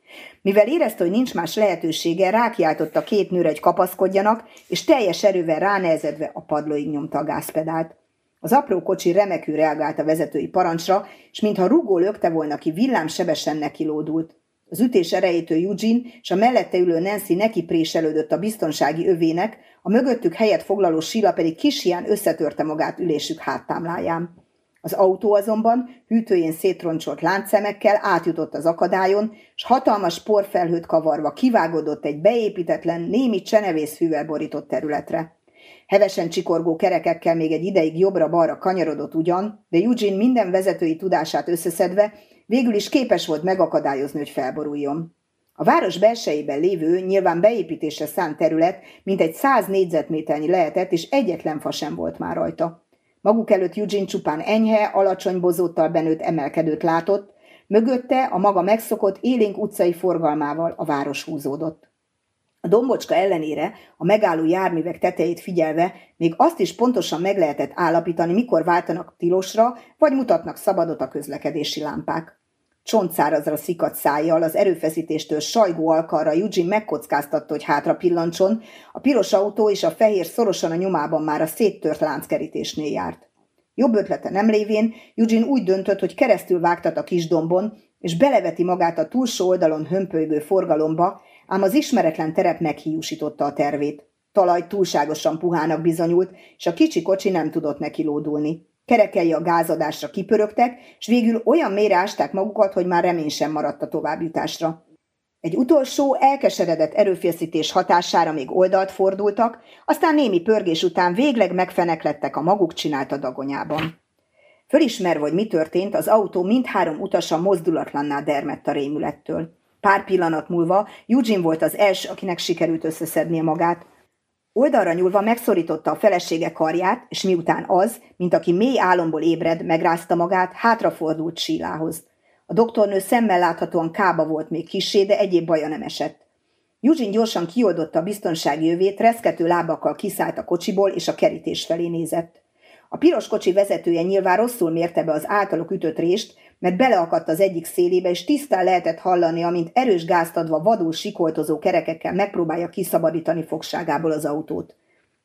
Mivel érezte, hogy nincs más lehetősége, rákiáltotta két nőre, hogy kapaszkodjanak, és teljes erővel ránehezedve a padlóig nyomta a gázpedált. Az apró kocsi remekül reagált a vezetői parancsra, és mintha rugó lökte volna ki, villámsebesen nekilódult. Az ütés erejétől Eugene és a mellette ülő Nancy neki préselődött a biztonsági övének, a mögöttük helyet foglaló Sila pedig kishián összetörte magát ülésük háttámláján. Az autó azonban hűtőjén szétroncsolt láncszemekkel átjutott az akadályon, s hatalmas porfelhőt kavarva kivágodott egy beépítetlen, némi csenevészfűvel borított területre. Hevesen csikorgó kerekekkel még egy ideig jobbra-balra kanyarodott ugyan, de Eugene minden vezetői tudását összeszedve végül is képes volt megakadályozni, hogy felboruljon. A város belsejében lévő, nyilván beépítésre szánt terület mintegy száz négyzetméternyi lehetett, és egyetlen fa sem volt már rajta. Maguk előtt Eugene csupán enyhe, alacsony bozóttal benőtt emelkedőt látott, mögötte a maga megszokott élénk utcai forgalmával a város húzódott. A dombocska ellenére a megálló járművek tetejét figyelve még azt is pontosan meg lehetett állapítani, mikor váltanak tilosra, vagy mutatnak szabadot a közlekedési lámpák. Csontszárazra szikat szájjal, az erőfeszítéstől sajgó alkalra Eugene megkockáztatta, hogy hátra pillancson, a piros autó és a fehér szorosan a nyomában már a széttört lánckerítésnél járt. Jobb ötlete nem lévén, Eugene úgy döntött, hogy keresztül vágtat a kis dombon, és beleveti magát a túlsó oldalon hömpölygő forgalomba, ám az ismeretlen terep meghiúsította a tervét. Talaj túlságosan puhának bizonyult, és a kicsi kocsi nem tudott neki lódulni. Kerekei a gázadásra kipörögtek, és végül olyan mélyre ásták magukat, hogy már remény sem maradt a továbbjutásra. Egy utolsó, elkeseredett erőfeszítés hatására még oldalt fordultak, aztán némi pörgés után végleg megfeneklettek a maguk csinálta dagonyában. Fölismerve, hogy mi történt, az autó mindhárom utasa mozdulatlanná dermedt a rémülettől. Pár pillanat múlva Eugene volt az első, akinek sikerült összeszednie magát. Oldalra nyúlva megszorította a felesége karját, és miután az, mint aki mély álomból ébred, megrázta magát, hátrafordult sílához. A doktornő szemmel láthatóan kába volt még kisé, de egyéb baja nem esett. Eugene gyorsan kioldotta a biztonsági jövét, reszkető lábakkal kiszállt a kocsiból, és a kerítés felé nézett. A piros kocsi vezetője nyilván rosszul mérte be az általuk ütött rést, mert beleakadt az egyik szélébe, és tisztán lehetett hallani, amint erős gázt adva vadul sikoltozó kerekekkel megpróbálja kiszabadítani fogságából az autót.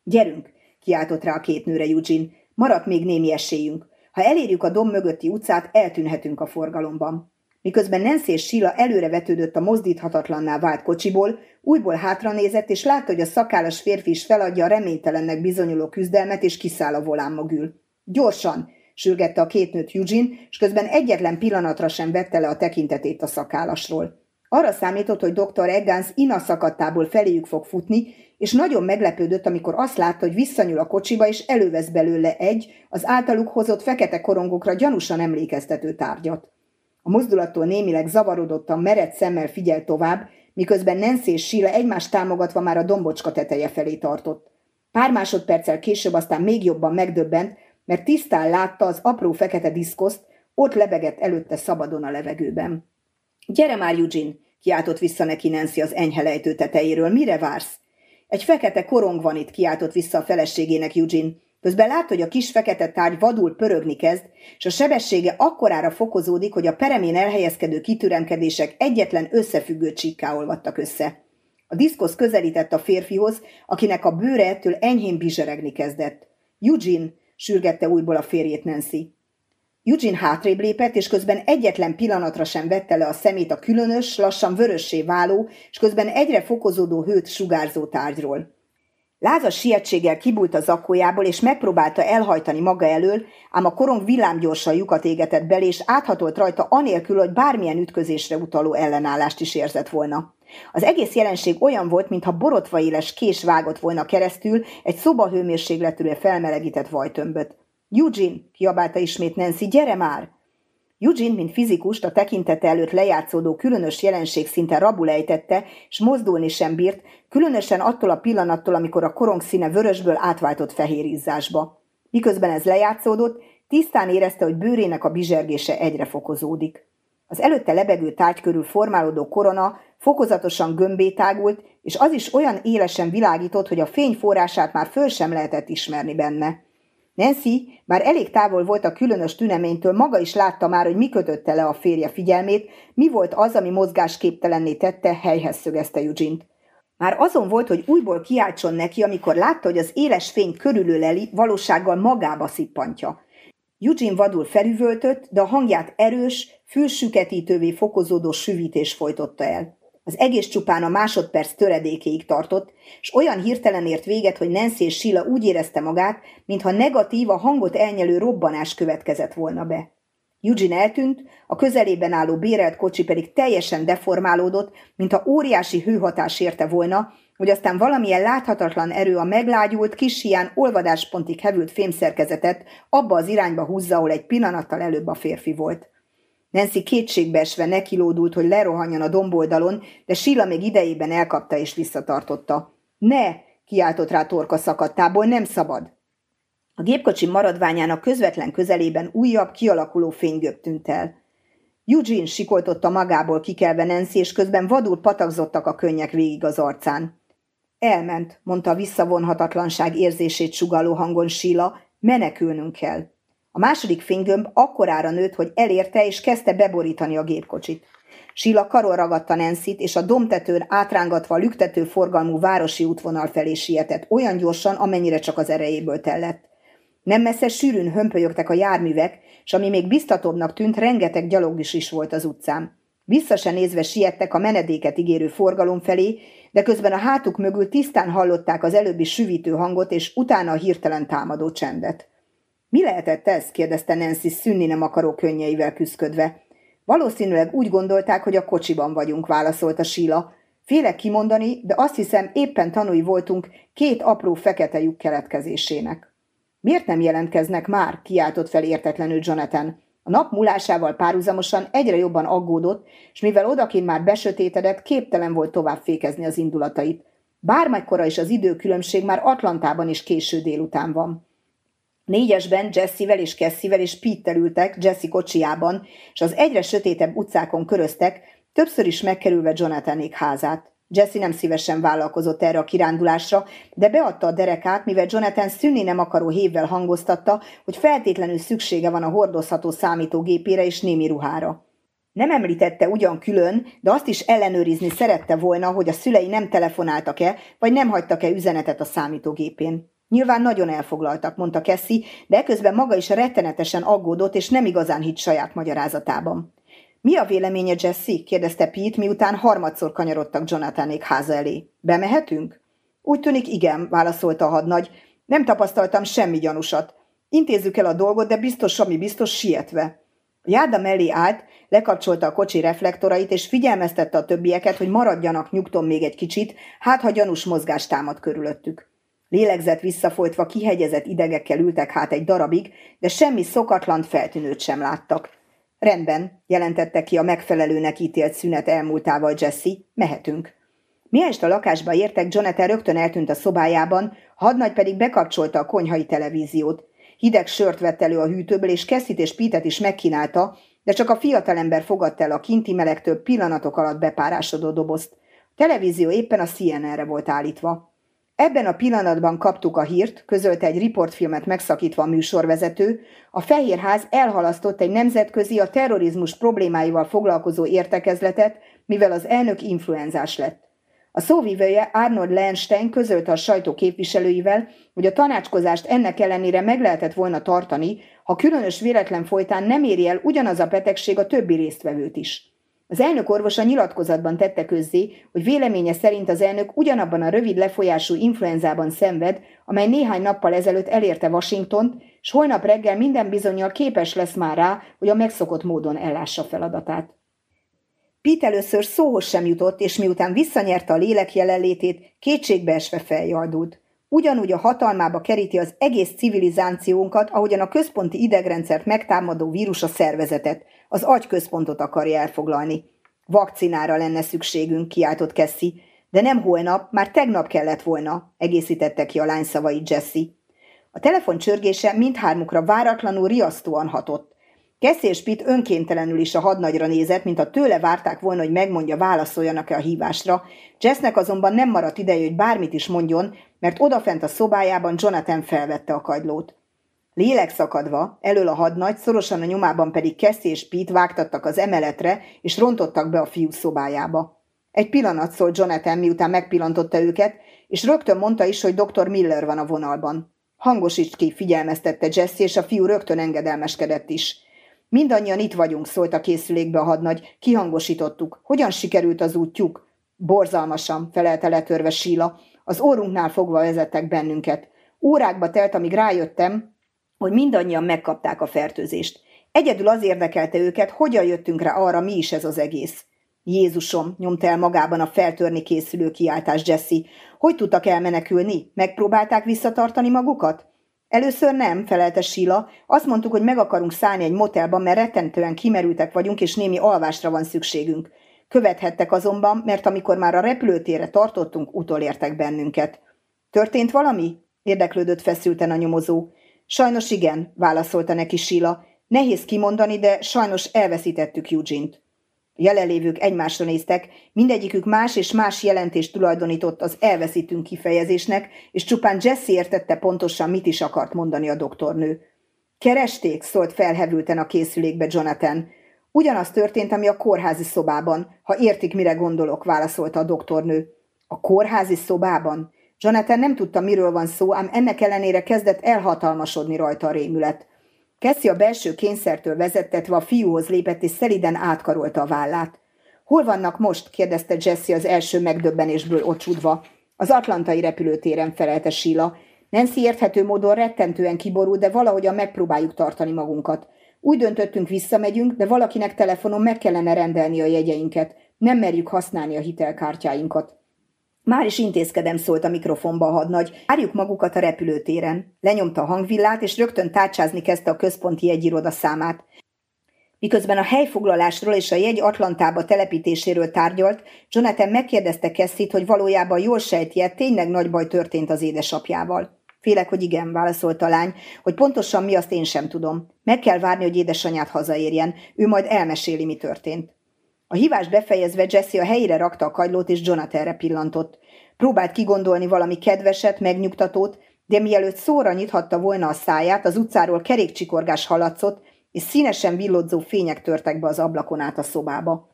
Gyerünk, kiáltott rá a két nőre Eugene, maradt még némi esélyünk. Ha elérjük a dom mögötti utcát, eltűnhetünk a forgalomban. Miközben Nancy és Sheila előre vetődött a mozdíthatatlanná vált kocsiból, újból hátranézett, és látta, hogy a szakállas férfi is feladja a reménytelennek bizonyuló küzdelmet, és kiszáll a volán mögül. Gyorsan! Sürgette a két nőt Eugene, és közben egyetlen pillanatra sem vette le a tekintetét a szakállasról. Arra számított, hogy dr. Eggans ina szakadtából feléjük fog futni, és nagyon meglepődött, amikor azt látta, hogy visszanyúl a kocsiba, és elővesz belőle egy, az általuk hozott fekete korongokra gyanúsan emlékeztető tárgyat. A mozdulattól némileg zavarodottan mered szemmel figyelt tovább, miközben Nancy és Sheila egymást támogatva már a dombocska teteje felé tartott. Pár másodperccel később aztán még jobban megdöbbent, mert tisztán látta az apró fekete diszkoszt, ott lebegett előtte szabadon a levegőben. – Gyere már, Eugene! – kiáltott vissza neki Nancy az enyhe lejtő tetejéről. – Mire vársz? – Egy fekete korong van itt – kiáltott vissza a feleségének Eugene. Közben látta, hogy a kis fekete tárgy vadul pörögni kezd, és a sebessége akkorára fokozódik, hogy a peremén elhelyezkedő kitüremkedések egyetlen összefüggő csíkká olvadtak össze. A diszkosz közelített a férfihoz, akinek a bőre ettől enyhén bizseregni kezdett. Eugene, sürgette újból a férjét Nancy. Eugene hátrébb lépett, és közben egyetlen pillanatra sem vette le a szemét a különös, lassan vörössé váló, és közben egyre fokozódó hőt sugárzó tárgyról. Lázas sietséggel kibújt a zakójából, és megpróbálta elhajtani maga elől, ám a korong villámgyorsan lyukat égetett bele, és áthatolt rajta anélkül, hogy bármilyen ütközésre utaló ellenállást is érzett volna. Az egész jelenség olyan volt, mintha borotva éles kés vágott volna keresztül egy szoba hőmérsékletűre felmelegített vajtömböt. Eugene, kiabálta ismét Nancy, gyere már! Eugene, mint fizikust, a tekintete előtt lejátszódó különös jelenség szinte rabul ejtette, és mozdulni sem bírt, különösen attól a pillanattól, amikor a korong színe vörösből átváltott fehér izzásba. Miközben ez lejátszódott, tisztán érezte, hogy bőrének a bizsergése egyre fokozódik. Az előtte lebegő tárgy körül formálódó korona fokozatosan gömbé tágult, és az is olyan élesen világított, hogy a fény forrását már föl sem lehetett ismerni benne. Nancy, bár elég távol volt a különös tüneménytől, maga is látta már, hogy mi kötötte le a férje figyelmét, mi volt az, ami mozgásképtelenné tette, helyhez szögezte eugene -t. Már azon volt, hogy újból kiáltson neki, amikor látta, hogy az éles fény körülöleli, valósággal magába szippantja. Eugene vadul felüvöltött, de a hangját erős, fülsüketítővé fokozódó süvítés folytotta el. Az egész csupán a másodperc töredékéig tartott, és olyan hirtelen ért véget, hogy Nancy és Sheila úgy érezte magát, mintha negatív, a hangot elnyelő robbanás következett volna be. Eugene eltűnt, a közelében álló bérelt kocsi pedig teljesen deformálódott, mintha óriási hőhatás érte volna, hogy aztán valamilyen láthatatlan erő a meglágyult, kis hián olvadáspontig hevült fémszerkezetet abba az irányba húzza, ahol egy pillanattal előbb a férfi volt. Nancy kétségbeesve nekilódult, hogy lerohanjon a domboldalon, de Sila még idejében elkapta és visszatartotta. Ne! kiáltott rá torka szakadtából, nem szabad! A gépkocsi maradványának közvetlen közelében újabb, kialakuló fénygöp tűnt el. Eugene sikoltotta magából kikelve Nancy, és közben vadul patakzottak a könnyek végig az arcán. Elment, mondta a visszavonhatatlanság érzését sugaló hangon Sila, menekülnünk kell. A második fénygömb akkorára nőtt, hogy elérte és kezdte beborítani a gépkocsit. Sila karol ragadta nancy és a domtetőn átrángatva a lüktető forgalmú városi útvonal felé sietett, olyan gyorsan, amennyire csak az erejéből tellett. Nem messze sűrűn hömpölyögtek a járművek, és ami még biztatóbbnak tűnt, rengeteg gyalogis is volt az utcán. Vissza se nézve siettek a menedéket ígérő forgalom felé, de közben a hátuk mögül tisztán hallották az előbbi süvítő hangot, és utána a hirtelen támadó csendet. Mi lehetett ez? kérdezte Nancy szűnni nem akaró könnyeivel küszködve. Valószínűleg úgy gondolták, hogy a kocsiban vagyunk, válaszolta Síla. Félek kimondani, de azt hiszem éppen tanúi voltunk két apró fekete lyuk keletkezésének. Miért nem jelentkeznek már? kiáltott fel értetlenül Jonathan. A nap múlásával párhuzamosan egyre jobban aggódott, és mivel odakint már besötétedett, képtelen volt tovább fékezni az indulatait. Bármegykora is az időkülönbség már Atlantában is késő délután van. Négyesben Jessivel és Kessivel és Pete-tel ültek Jesse kocsiában, és az egyre sötétebb utcákon köröztek, többször is megkerülve Jonathanék házát. Jesse nem szívesen vállalkozott erre a kirándulásra, de beadta a derekát, mivel Jonathan szűnni nem akaró hévvel hangoztatta, hogy feltétlenül szüksége van a hordozható számítógépére és némi ruhára. Nem említette ugyan külön, de azt is ellenőrizni szerette volna, hogy a szülei nem telefonáltak-e, vagy nem hagytak-e üzenetet a számítógépén. Nyilván nagyon elfoglaltak, mondta Kessi, de eközben maga is rettenetesen aggódott, és nem igazán hitt saját magyarázatában. Mi a véleménye, Jesse? kérdezte Pete, miután harmadszor kanyarodtak Jonathanék háza elé. Bemehetünk? Úgy tűnik igen, válaszolta a hadnagy. Nem tapasztaltam semmi gyanúsat. Intézzük el a dolgot, de biztos, ami biztos, sietve. A járda mellé állt, lekapcsolta a kocsi reflektorait, és figyelmeztette a többieket, hogy maradjanak nyugton még egy kicsit, hát ha gyanús mozgás támad körülöttük. Lélegzett visszafolytva kihegyezett idegekkel ültek hát egy darabig, de semmi szokatlan feltűnőt sem láttak. Rendben, jelentette ki a megfelelőnek ítélt szünet elmúltával Jesse, mehetünk. Miest a lakásba értek, Jonathan rögtön eltűnt a szobájában, hadnagy pedig bekapcsolta a konyhai televíziót. Hideg sört vett elő a hűtőből, és Kessit és Pitet is megkínálta, de csak a fiatalember fogadta el a kinti melegtől pillanatok alatt bepárásodó dobozt. A televízió éppen a CNN-re volt állítva. Ebben a pillanatban kaptuk a hírt, közölte egy riportfilmet megszakítva a műsorvezető, a Fehérház elhalasztott egy nemzetközi a terrorizmus problémáival foglalkozó értekezletet, mivel az elnök influenzás lett. A szóvivője Arnold Lernstein közölte a sajtó képviselőivel, hogy a tanácskozást ennek ellenére meg lehetett volna tartani, ha különös véletlen folytán nem éri el ugyanaz a betegség a többi résztvevőt is. Az elnök orvosa nyilatkozatban tette közzé, hogy véleménye szerint az elnök ugyanabban a rövid lefolyású influenzában szenved, amely néhány nappal ezelőtt elérte Washingtont, és holnap reggel minden bizonyal képes lesz már rá, hogy a megszokott módon ellássa feladatát. Pete először szóhoz sem jutott, és miután visszanyerte a lélek jelenlétét, kétségbeesve feljardult. Ugyanúgy a hatalmába keríti az egész civilizációnkat, ahogyan a központi idegrendszert megtámadó vírus a szervezetet, az agyközpontot akarja elfoglalni. Vakcinára lenne szükségünk, kiáltott Kessi, de nem holnap, már tegnap kellett volna, egészítette ki a lány szavai Jesse. A telefon csörgése mindhármukra váratlanul riasztóan hatott. Kessi és Pitt önkéntelenül is a hadnagyra nézett, mint a tőle várták volna, hogy megmondja, válaszoljanak-e a hívásra. Jessnek azonban nem maradt ideje, hogy bármit is mondjon, mert odafent a szobájában Jonathan felvette a kagylót. Lélek szakadva, elől a hadnagy, szorosan a nyomában pedig Kessi és Pete vágtattak az emeletre, és rontottak be a fiú szobájába. Egy pillanat szólt Jonathan, miután megpillantotta őket, és rögtön mondta is, hogy dr. Miller van a vonalban. Hangosíts ki, figyelmeztette Jesse, és a fiú rögtön engedelmeskedett is. Mindannyian itt vagyunk, szólt a készülékbe a hadnagy. Kihangosítottuk. Hogyan sikerült az útjuk? Borzalmasan, felelte letörve Síla. Az órunknál fogva vezettek bennünket. Órákba telt, amíg rájöttem, hogy mindannyian megkapták a fertőzést. Egyedül az érdekelte őket, hogyan jöttünk rá arra, mi is ez az egész. Jézusom, nyomta el magában a feltörni készülő kiáltás Jesse. Hogy tudtak elmenekülni? Megpróbálták visszatartani magukat? Először nem, felelte Sila. Azt mondtuk, hogy meg akarunk szállni egy motelban, mert rettentően kimerültek vagyunk, és némi alvásra van szükségünk. Követhettek azonban, mert amikor már a repülőtérre tartottunk, utolértek bennünket. Történt valami? érdeklődött feszülten a nyomozó. Sajnos igen, válaszolta neki Sila. Nehéz kimondani, de sajnos elveszítettük Eugene-t. Jelenlévők egymásra néztek, mindegyikük más és más jelentést tulajdonított az elveszítünk kifejezésnek, és csupán Jesse értette pontosan, mit is akart mondani a doktornő. Keresték, szólt felhevülten a készülékbe Jonathan. Ugyanaz történt, ami a kórházi szobában, ha értik, mire gondolok, válaszolta a doktornő. A kórházi szobában? Jonathan nem tudta, miről van szó, ám ennek ellenére kezdett elhatalmasodni rajta a rémület. Keszi a belső kényszertől vezettetve a fiúhoz lépett és szeliden átkarolta a vállát. Hol vannak most? kérdezte Jesse az első megdöbbenésből ocsudva. Az atlantai repülőtéren felelte Sheila. Nancy érthető módon rettentően kiborul, de valahogyan megpróbáljuk tartani magunkat. Úgy döntöttünk, visszamegyünk, de valakinek telefonon meg kellene rendelni a jegyeinket. Nem merjük használni a hitelkártyáinkat. Már is intézkedem, szólt a mikrofonba a hadnagy. Várjuk magukat a repülőtéren. Lenyomta a hangvillát, és rögtön tárcsázni kezdte a központi jegyiroda számát. Miközben a helyfoglalásról és a jegy Atlantába telepítéséről tárgyalt, Jonathan megkérdezte Kessit, hogy valójában jól sejtje, tényleg nagy baj történt az édesapjával. Félek, hogy igen, válaszolta a lány, hogy pontosan mi azt én sem tudom. Meg kell várni, hogy édesanyát hazaérjen, ő majd elmeséli, mi történt. A hívás befejezve Jesse a helyére rakta a kagylót, és Jonathanre pillantott. Próbált kigondolni valami kedveset, megnyugtatót, de mielőtt szóra nyithatta volna a száját, az utcáról kerékcsikorgás hallatszott, és színesen villodzó fények törtek be az ablakon át a szobába.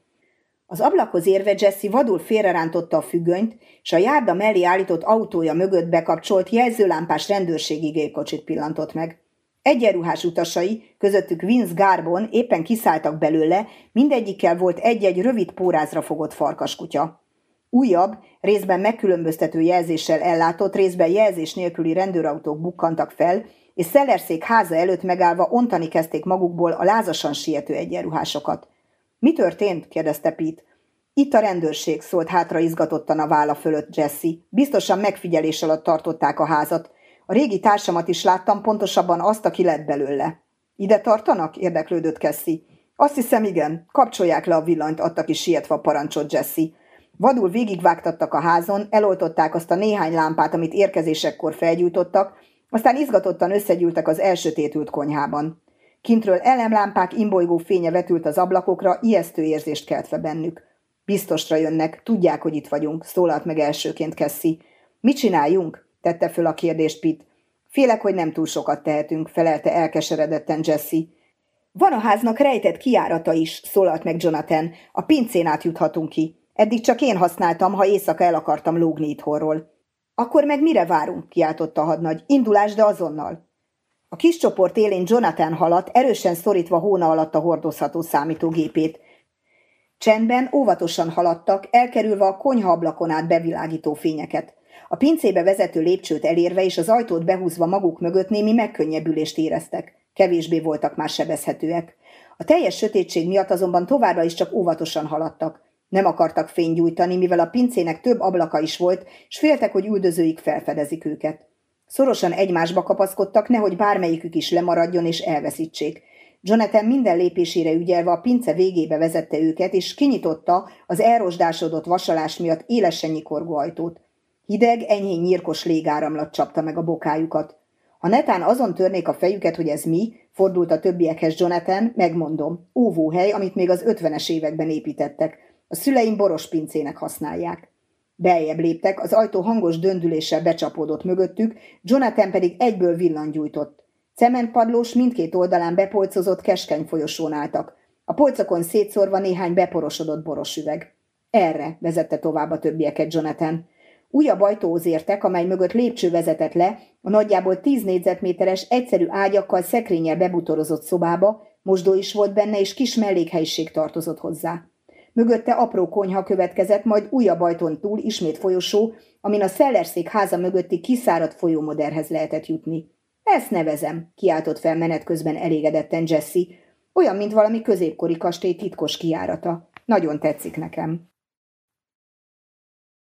Az ablakhoz érve Jesse vadul félrerántotta a függönyt, és a járda mellé állított autója mögött bekapcsolt jelzőlámpás rendőrségi gépkocsit pillantott meg. Egyenruhás utasai, közöttük Vince Garbon éppen kiszálltak belőle, mindegyikkel volt egy-egy rövid pórázra fogott farkaskutya. Újabb, részben megkülönböztető jelzéssel ellátott, részben jelzés nélküli rendőrautók bukkantak fel, és Szellerszék háza előtt megállva ontani kezdték magukból a lázasan siető egyenruhásokat. – Mi történt? – kérdezte Pete. – Itt a rendőrség, szólt hátra izgatottan a válla fölött Jesse. Biztosan megfigyelés alatt tartották a házat. A régi társamat is láttam, pontosabban azt, aki lett belőle. Ide tartanak? érdeklődött Cassie. Azt hiszem, igen. Kapcsolják le a villanyt, adta ki sietve a parancsot Jesse. Vadul végigvágtattak a házon, eloltották azt a néhány lámpát, amit érkezésekkor felgyújtottak, aztán izgatottan összegyűltek az elsötétült konyhában. Kintről elemlámpák imbolygó fénye vetült az ablakokra, ijesztő érzést keltve bennük. Biztosra jönnek, tudják, hogy itt vagyunk, szólalt meg elsőként Kessi. Mit csináljunk? Tette föl a kérdést Pitt. Félek, hogy nem túl sokat tehetünk, felelte elkeseredetten Jesse. Van a háznak rejtett kiárata is, szólalt meg Jonathan. A pincén átjuthatunk ki. Eddig csak én használtam, ha éjszaka el akartam lógni itthonról. Akkor meg mire várunk? kiáltotta a hadnagy. Indulás, de azonnal. A kis csoport élén Jonathan haladt, erősen szorítva hóna alatt a hordozható számítógépét. Csendben, óvatosan haladtak, elkerülve a konyha ablakon át bevilágító fényeket. A pincébe vezető lépcsőt elérve és az ajtót behúzva maguk mögött némi megkönnyebbülést éreztek. Kevésbé voltak már sebezhetőek. A teljes sötétség miatt azonban továbbra is csak óvatosan haladtak. Nem akartak fénygyújtani, mivel a pincének több ablaka is volt, s féltek, hogy üldözőik felfedezik őket. Szorosan egymásba kapaszkodtak, nehogy bármelyikük is lemaradjon és elveszítsék. Jonathan minden lépésére ügyelve a pince végébe vezette őket, és kinyitotta az elrosdásodott vasalás miatt élesen nyikorgó ajtót. Hideg, enyhén nyírkos légáramlat csapta meg a bokájukat. Ha netán azon törnék a fejüket, hogy ez mi, fordult a többiekhez Jonathan, megmondom, óvóhely, amit még az ötvenes években építettek. A szüleim boros pincének használják. Beljebb léptek, az ajtó hangos döndüléssel becsapódott mögöttük, Jonathan pedig egyből villangyújtott. Cementpadlós mindkét oldalán bepolcozott keskeny folyosón álltak. A polcokon szétszórva néhány beporosodott boros üveg. Erre vezette tovább a többieket Jonathan. Újabb ajtóhoz értek, amely mögött lépcső vezetett le, a nagyjából tíz négyzetméteres, egyszerű ágyakkal szekrényel bebutorozott szobába, mosdó is volt benne, és kis mellékhelyiség tartozott hozzá. Mögötte apró konyha következett, majd újabb ajtón túl ismét folyosó, amin a szellerszék háza mögötti kiszáradt folyómoderhez lehetett jutni. Ezt nevezem, kiáltott fel menet közben elégedetten Jesse, olyan, mint valami középkori kastély titkos kiárata. Nagyon tetszik nekem.